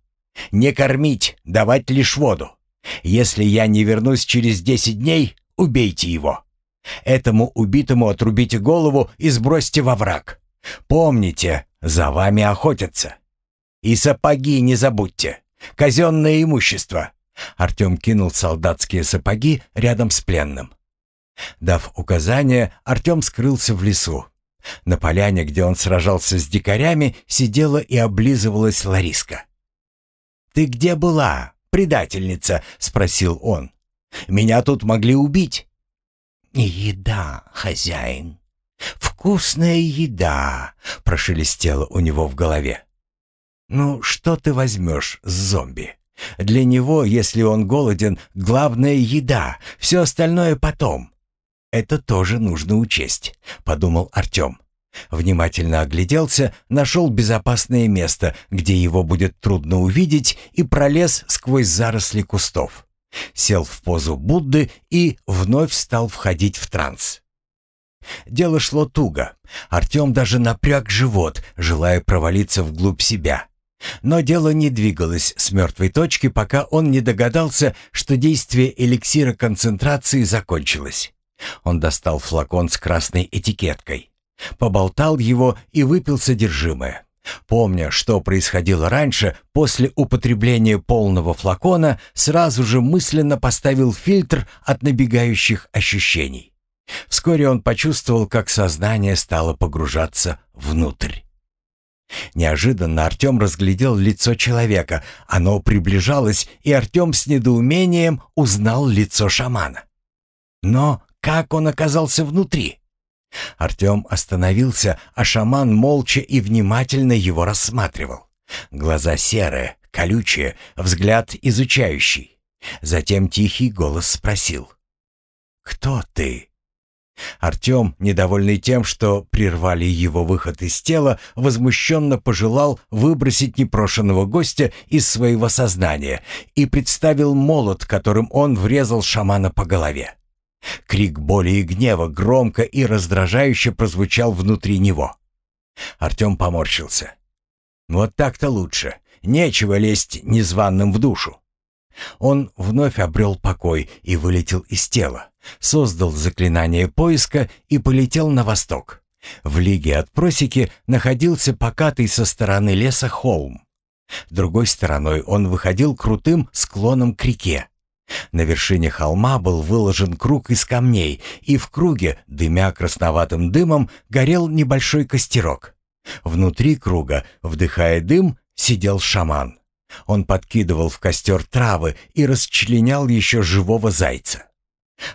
Не кормить, давать лишь воду. Если я не вернусь через десять дней, убейте его. Этому убитому отрубите голову и сбросьте во враг. Помните, за вами охотятся. И сапоги не забудьте. Казенное имущество. Артем кинул солдатские сапоги рядом с пленным. Дав указание, Артем скрылся в лесу. На поляне, где он сражался с дикарями, сидела и облизывалась Лариска. «Ты где была, предательница?» — спросил он. «Меня тут могли убить». «Еда, хозяин. Вкусная еда», — прошелестело у него в голове. «Ну, что ты возьмешь с зомби? Для него, если он голоден, главная еда, все остальное потом. Это тоже нужно учесть, подумал Артем. Внимательно огляделся, нашел безопасное место, где его будет трудно увидеть, и пролез сквозь заросли кустов. Сел в позу Будды и вновь стал входить в транс. Дело шло туго. Артем даже напряг живот, желая провалиться вглубь себя. Но дело не двигалось с мертвой точки, пока он не догадался, что действие эликсира концентрации закончилось. Он достал флакон с красной этикеткой, поболтал его и выпил содержимое. Помня, что происходило раньше, после употребления полного флакона, сразу же мысленно поставил фильтр от набегающих ощущений. Вскоре он почувствовал, как сознание стало погружаться внутрь. Неожиданно Артем разглядел лицо человека. Оно приближалось, и Артем с недоумением узнал лицо шамана. Но как он оказался внутри? Артем остановился, а шаман молча и внимательно его рассматривал. Глаза серые, колючие, взгляд изучающий. Затем тихий голос спросил. «Кто ты?» Артем, недовольный тем, что прервали его выход из тела, возмущенно пожелал выбросить непрошенного гостя из своего сознания и представил молот, которым он врезал шамана по голове. Крик боли и гнева громко и раздражающе прозвучал внутри него. Артем поморщился. «Вот так-то лучше. Нечего лезть незваным в душу. Он вновь обрел покой и вылетел из тела, создал заклинание поиска и полетел на восток. В лиге от просеки находился покатый со стороны леса холм. Другой стороной он выходил крутым склоном к реке. На вершине холма был выложен круг из камней, и в круге, дымя красноватым дымом, горел небольшой костерок. Внутри круга, вдыхая дым, сидел шаман. Он подкидывал в костер травы и расчленял еще живого зайца.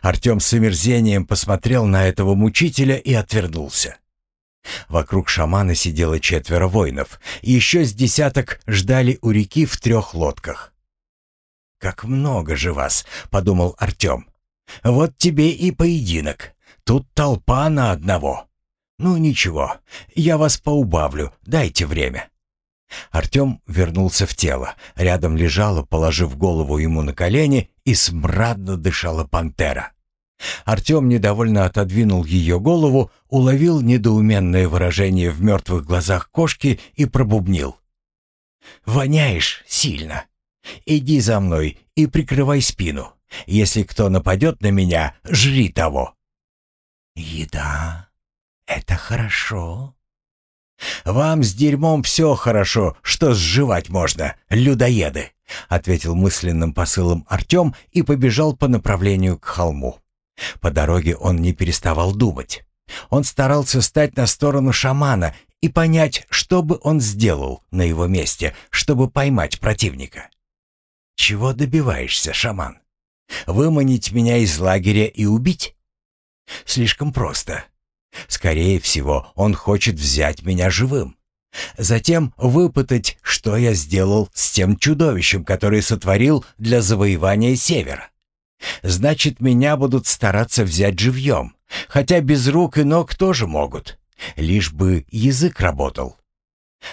Артем с омерзением посмотрел на этого мучителя и отвернулся. Вокруг шамана сидело четверо воинов, и еще с десяток ждали у реки в трех лодках. «Как много же вас!» — подумал Артем. «Вот тебе и поединок. Тут толпа на одного. Ну ничего, я вас поубавлю, дайте время». Артем вернулся в тело. Рядом лежала, положив голову ему на колени, и смрадно дышала пантера. Артем недовольно отодвинул ее голову, уловил недоуменное выражение в мертвых глазах кошки и пробубнил. «Воняешь сильно. Иди за мной и прикрывай спину. Если кто нападет на меня, жри того». «Еда — это хорошо», «Вам с дерьмом все хорошо, что сживать можно, людоеды», ответил мысленным посылом Артем и побежал по направлению к холму. По дороге он не переставал думать. Он старался стать на сторону шамана и понять, что бы он сделал на его месте, чтобы поймать противника. «Чего добиваешься, шаман? Выманить меня из лагеря и убить?» «Слишком просто. Скорее всего, он хочет взять меня живым. Затем выпытать, что я сделал с тем чудовищем, который сотворил для завоевания Севера. Значит, меня будут стараться взять живьем, хотя без рук и ног тоже могут, лишь бы язык работал.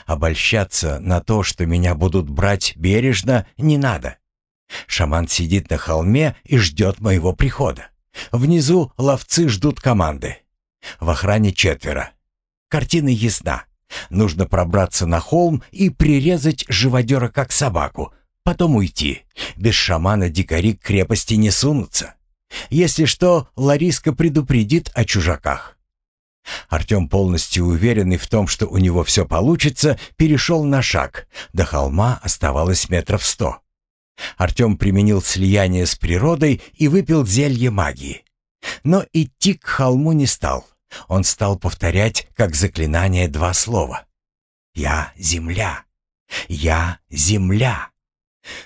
Обольщаться на то, что меня будут брать бережно, не надо. Шаман сидит на холме и ждет моего прихода. Внизу ловцы ждут команды. В охране четверо. Картина ясна. Нужно пробраться на холм и прирезать живодера как собаку, потом уйти. Без шамана дикари к крепости не сунутся. Если что, Лариска предупредит о чужаках. Артем, полностью уверенный в том, что у него все получится, перешел на шаг. До холма оставалось метров сто. Артем применил слияние с природой и выпил зелье магии. Но идти к холму не стал. Он стал повторять, как заклинание, два слова. «Я — земля! Я — земля!»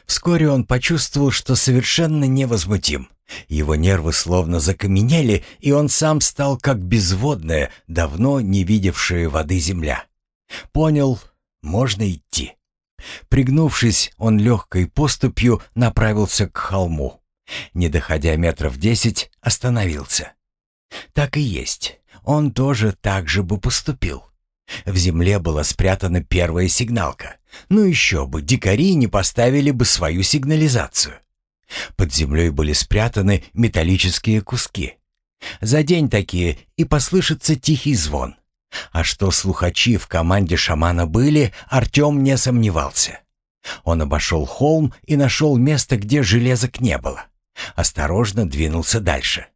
Вскоре он почувствовал, что совершенно невозмутим. Его нервы словно закаменели, и он сам стал как безводная, давно не видевшая воды земля. Понял, можно идти. Пригнувшись, он легкой поступью направился к холму. Не доходя метров десять, остановился. Так и есть он тоже так же бы поступил. В земле была спрятана первая сигналка. Ну еще бы, дикари не поставили бы свою сигнализацию. Под землей были спрятаны металлические куски. За день такие, и послышится тихий звон. А что слухачи в команде шамана были, Артем не сомневался. Он обошел холм и нашел место, где железок не было. Осторожно двинулся дальше.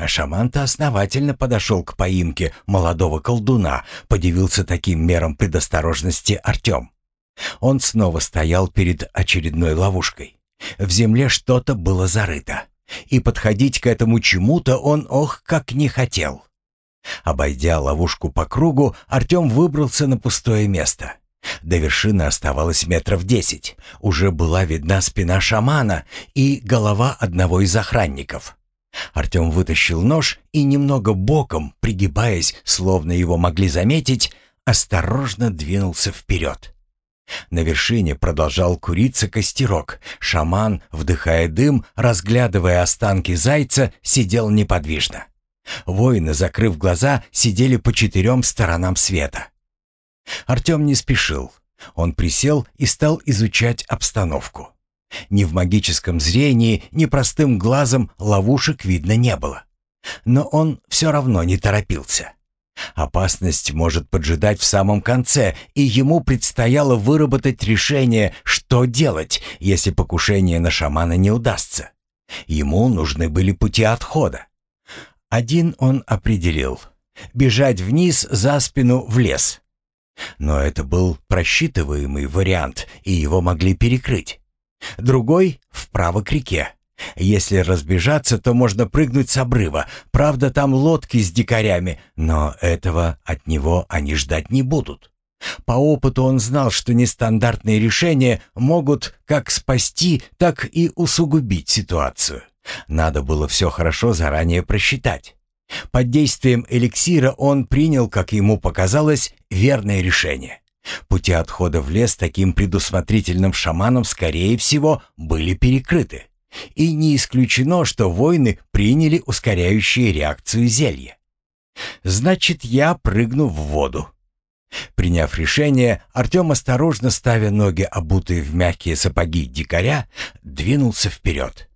А шаман-то основательно подошел к поимке молодого колдуна, подивился таким мерам предосторожности Артем. Он снова стоял перед очередной ловушкой. В земле что-то было зарыто, и подходить к этому чему-то он, ох, как не хотел. Обойдя ловушку по кругу, Артем выбрался на пустое место. До вершины оставалось метров десять. Уже была видна спина шамана и голова одного из охранников. Артем вытащил нож и немного боком, пригибаясь, словно его могли заметить, осторожно двинулся вперед. На вершине продолжал куриться костерок. Шаман, вдыхая дым, разглядывая останки зайца, сидел неподвижно. Воины, закрыв глаза, сидели по четырем сторонам света. Артем не спешил. Он присел и стал изучать обстановку. Ни в магическом зрении, ни простым глазом ловушек видно не было. Но он все равно не торопился. Опасность может поджидать в самом конце, и ему предстояло выработать решение, что делать, если покушение на шамана не удастся. Ему нужны были пути отхода. Один он определил — бежать вниз за спину в лес. Но это был просчитываемый вариант, и его могли перекрыть. Другой — вправо к реке. Если разбежаться, то можно прыгнуть с обрыва. Правда, там лодки с дикарями, но этого от него они ждать не будут. По опыту он знал, что нестандартные решения могут как спасти, так и усугубить ситуацию. Надо было все хорошо заранее просчитать. Под действием эликсира он принял, как ему показалось, верное решение. Пути отхода в лес таким предусмотрительным шаманом, скорее всего, были перекрыты. И не исключено, что воины приняли ускоряющие реакцию зелья. Значит, я прыгну в воду. Приняв решение, Артем, осторожно ставя ноги, обутые в мягкие сапоги дикаря, двинулся вперед.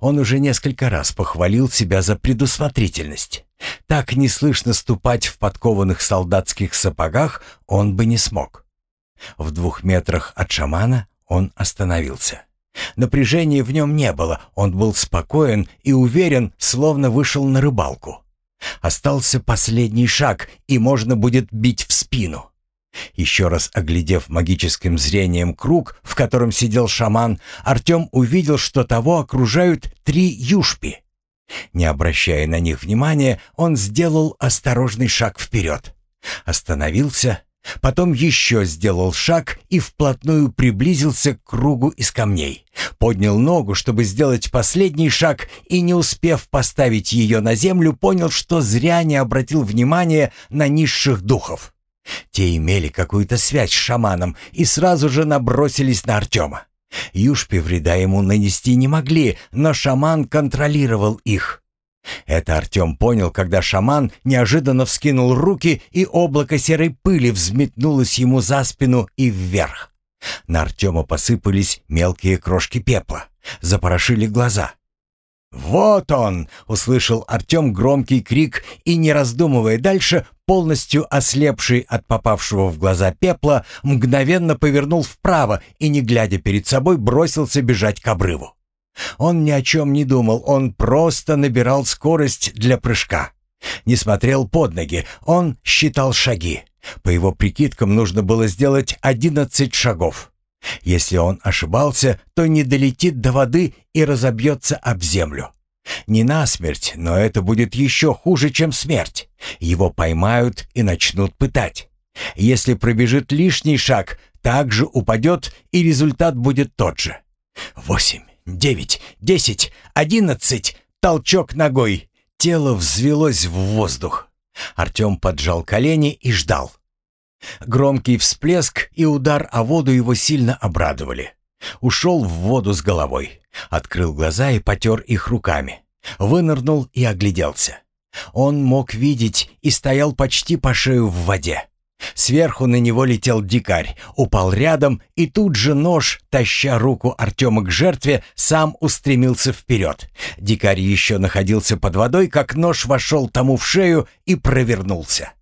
Он уже несколько раз похвалил себя за предусмотрительность. Так неслышно ступать в подкованных солдатских сапогах он бы не смог. В двух метрах от шамана он остановился. Напряжения в нем не было, он был спокоен и уверен, словно вышел на рыбалку. Остался последний шаг, и можно будет бить в спину. Еще раз оглядев магическим зрением круг, в котором сидел шаман, Артем увидел, что того окружают три юшпи. Не обращая на них внимания, он сделал осторожный шаг вперед. Остановился, потом еще сделал шаг и вплотную приблизился к кругу из камней. Поднял ногу, чтобы сделать последний шаг, и, не успев поставить ее на землю, понял, что зря не обратил внимания на низших духов. Те имели какую-то связь с шаманом и сразу же набросились на Артема. Юшпи вреда ему нанести не могли, но шаман контролировал их. Это Артем понял, когда шаман неожиданно вскинул руки, и облако серой пыли взметнулось ему за спину и вверх. На Артема посыпались мелкие крошки пепла, запорошили глаза. «Вот он!» — услышал Артем громкий крик и, не раздумывая дальше, полностью ослепший от попавшего в глаза пепла, мгновенно повернул вправо и, не глядя перед собой, бросился бежать к обрыву. Он ни о чем не думал, он просто набирал скорость для прыжка. Не смотрел под ноги, он считал шаги. По его прикидкам нужно было сделать одиннадцать шагов. Если он ошибался, то не долетит до воды и разобьется об землю. Не насмерть, но это будет еще хуже, чем смерть. Его поймают и начнут пытать. Если пробежит лишний шаг, также упадет, и результат будет тот же. Восемь, девять, десять, одиннадцать. Толчок ногой. Тело взвелось в воздух. Артем поджал колени и ждал. Громкий всплеск и удар о воду его сильно обрадовали. Ушел в воду с головой. Открыл глаза и потер их руками. Вынырнул и огляделся. Он мог видеть и стоял почти по шею в воде. Сверху на него летел дикарь, упал рядом, и тут же нож, таща руку Артема к жертве, сам устремился вперед. Дикарь еще находился под водой, как нож вошел тому в шею и провернулся.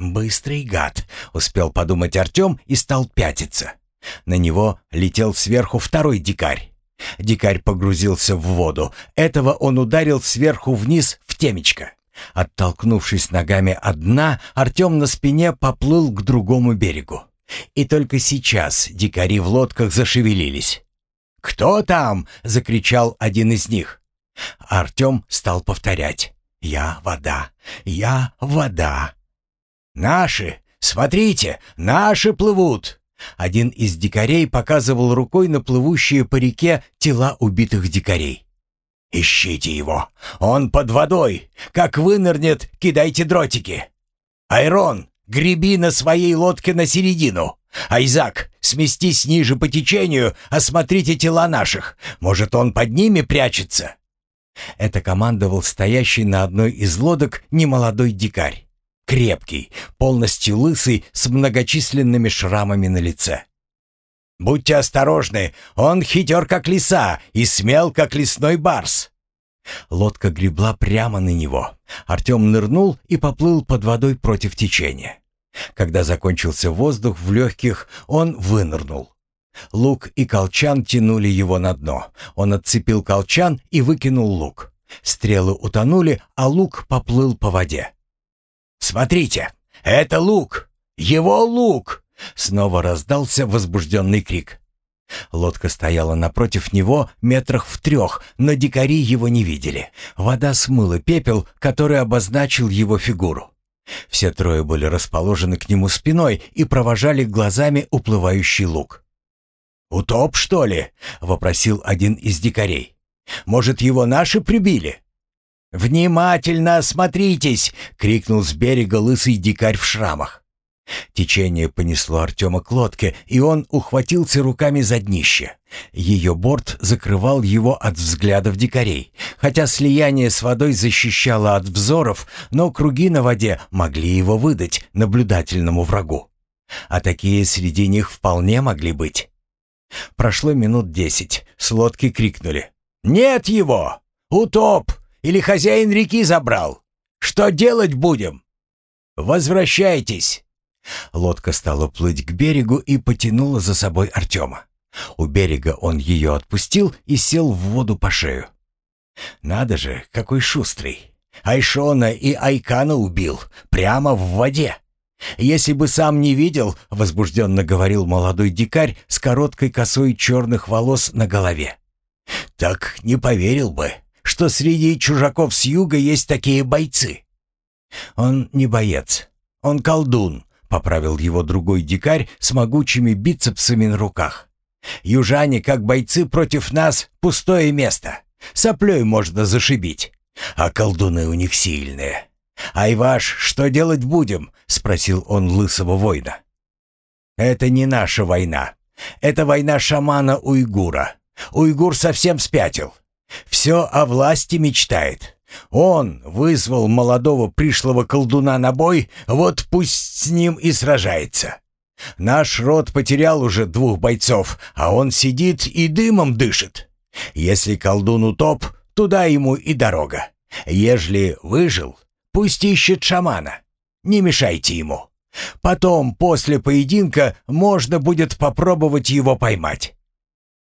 «Быстрый гад», — успел подумать Артем и стал пятиться. На него летел сверху второй дикарь. Дикарь погрузился в воду. Этого он ударил сверху вниз в темечко. Оттолкнувшись ногами от дна, Артем на спине поплыл к другому берегу. И только сейчас дикари в лодках зашевелились. «Кто там?» — закричал один из них. Артем стал повторять. «Я вода! Я вода!» «Наши! Смотрите! Наши плывут!» Один из дикарей показывал рукой на плывущие по реке тела убитых дикарей. «Ищите его! Он под водой! Как вынырнет, кидайте дротики! Айрон, греби на своей лодке на середину! Айзак, сместись ниже по течению, осмотрите тела наших! Может, он под ними прячется!» Это командовал стоящий на одной из лодок немолодой дикарь. Крепкий, полностью лысый, с многочисленными шрамами на лице. «Будьте осторожны, он хитер, как лиса, и смел, как лесной барс». Лодка гребла прямо на него. Артем нырнул и поплыл под водой против течения. Когда закончился воздух в легких, он вынырнул. Лук и колчан тянули его на дно. Он отцепил колчан и выкинул лук. Стрелы утонули, а лук поплыл по воде. «Смотрите, это лук! Его лук!» Снова раздался возбужденный крик. Лодка стояла напротив него метрах в трех, но дикари его не видели. Вода смыла пепел, который обозначил его фигуру. Все трое были расположены к нему спиной и провожали глазами уплывающий лук. «Утоп, что ли?» — вопросил один из дикарей. «Может, его наши прибили?» «Внимательно осмотритесь!» — крикнул с берега лысый дикарь в шрамах. Течение понесло Артема к лодке, и он ухватился руками за днище. Ее борт закрывал его от взглядов дикарей. Хотя слияние с водой защищало от взоров, но круги на воде могли его выдать наблюдательному врагу. А такие среди них вполне могли быть. Прошло минут десять. С лодки крикнули. «Нет его! Утоп! Или хозяин реки забрал! Что делать будем?» «Возвращайтесь!» Лодка стала плыть к берегу и потянула за собой Артема. У берега он ее отпустил и сел в воду по шею. Надо же, какой шустрый. Айшона и Айкана убил, прямо в воде. Если бы сам не видел, возбужденно говорил молодой дикарь с короткой косой черных волос на голове. Так не поверил бы, что среди чужаков с юга есть такие бойцы. Он не боец, он колдун, Поправил его другой дикарь с могучими бицепсами на руках. «Южане, как бойцы против нас, пустое место. Соплей можно зашибить. А колдуны у них сильные. «Айваш, что делать будем?» — спросил он лысого воина. «Это не наша война. Это война шамана Уйгура. Уйгур совсем спятил. Все о власти мечтает. Он вызвал молодого пришлого колдуна на бой, вот пусть с ним и сражается. Наш род потерял уже двух бойцов, а он сидит и дымом дышит. Если колдун утоп, туда ему и дорога. Ежели выжил, пусть ищет шамана. Не мешайте ему. Потом, после поединка, можно будет попробовать его поймать.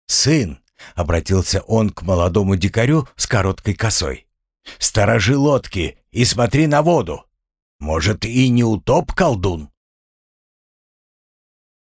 «Сын», — обратился он к молодому дикарю с короткой косой, Сторожи лодки и смотри на воду. Может, и не утоп колдун?»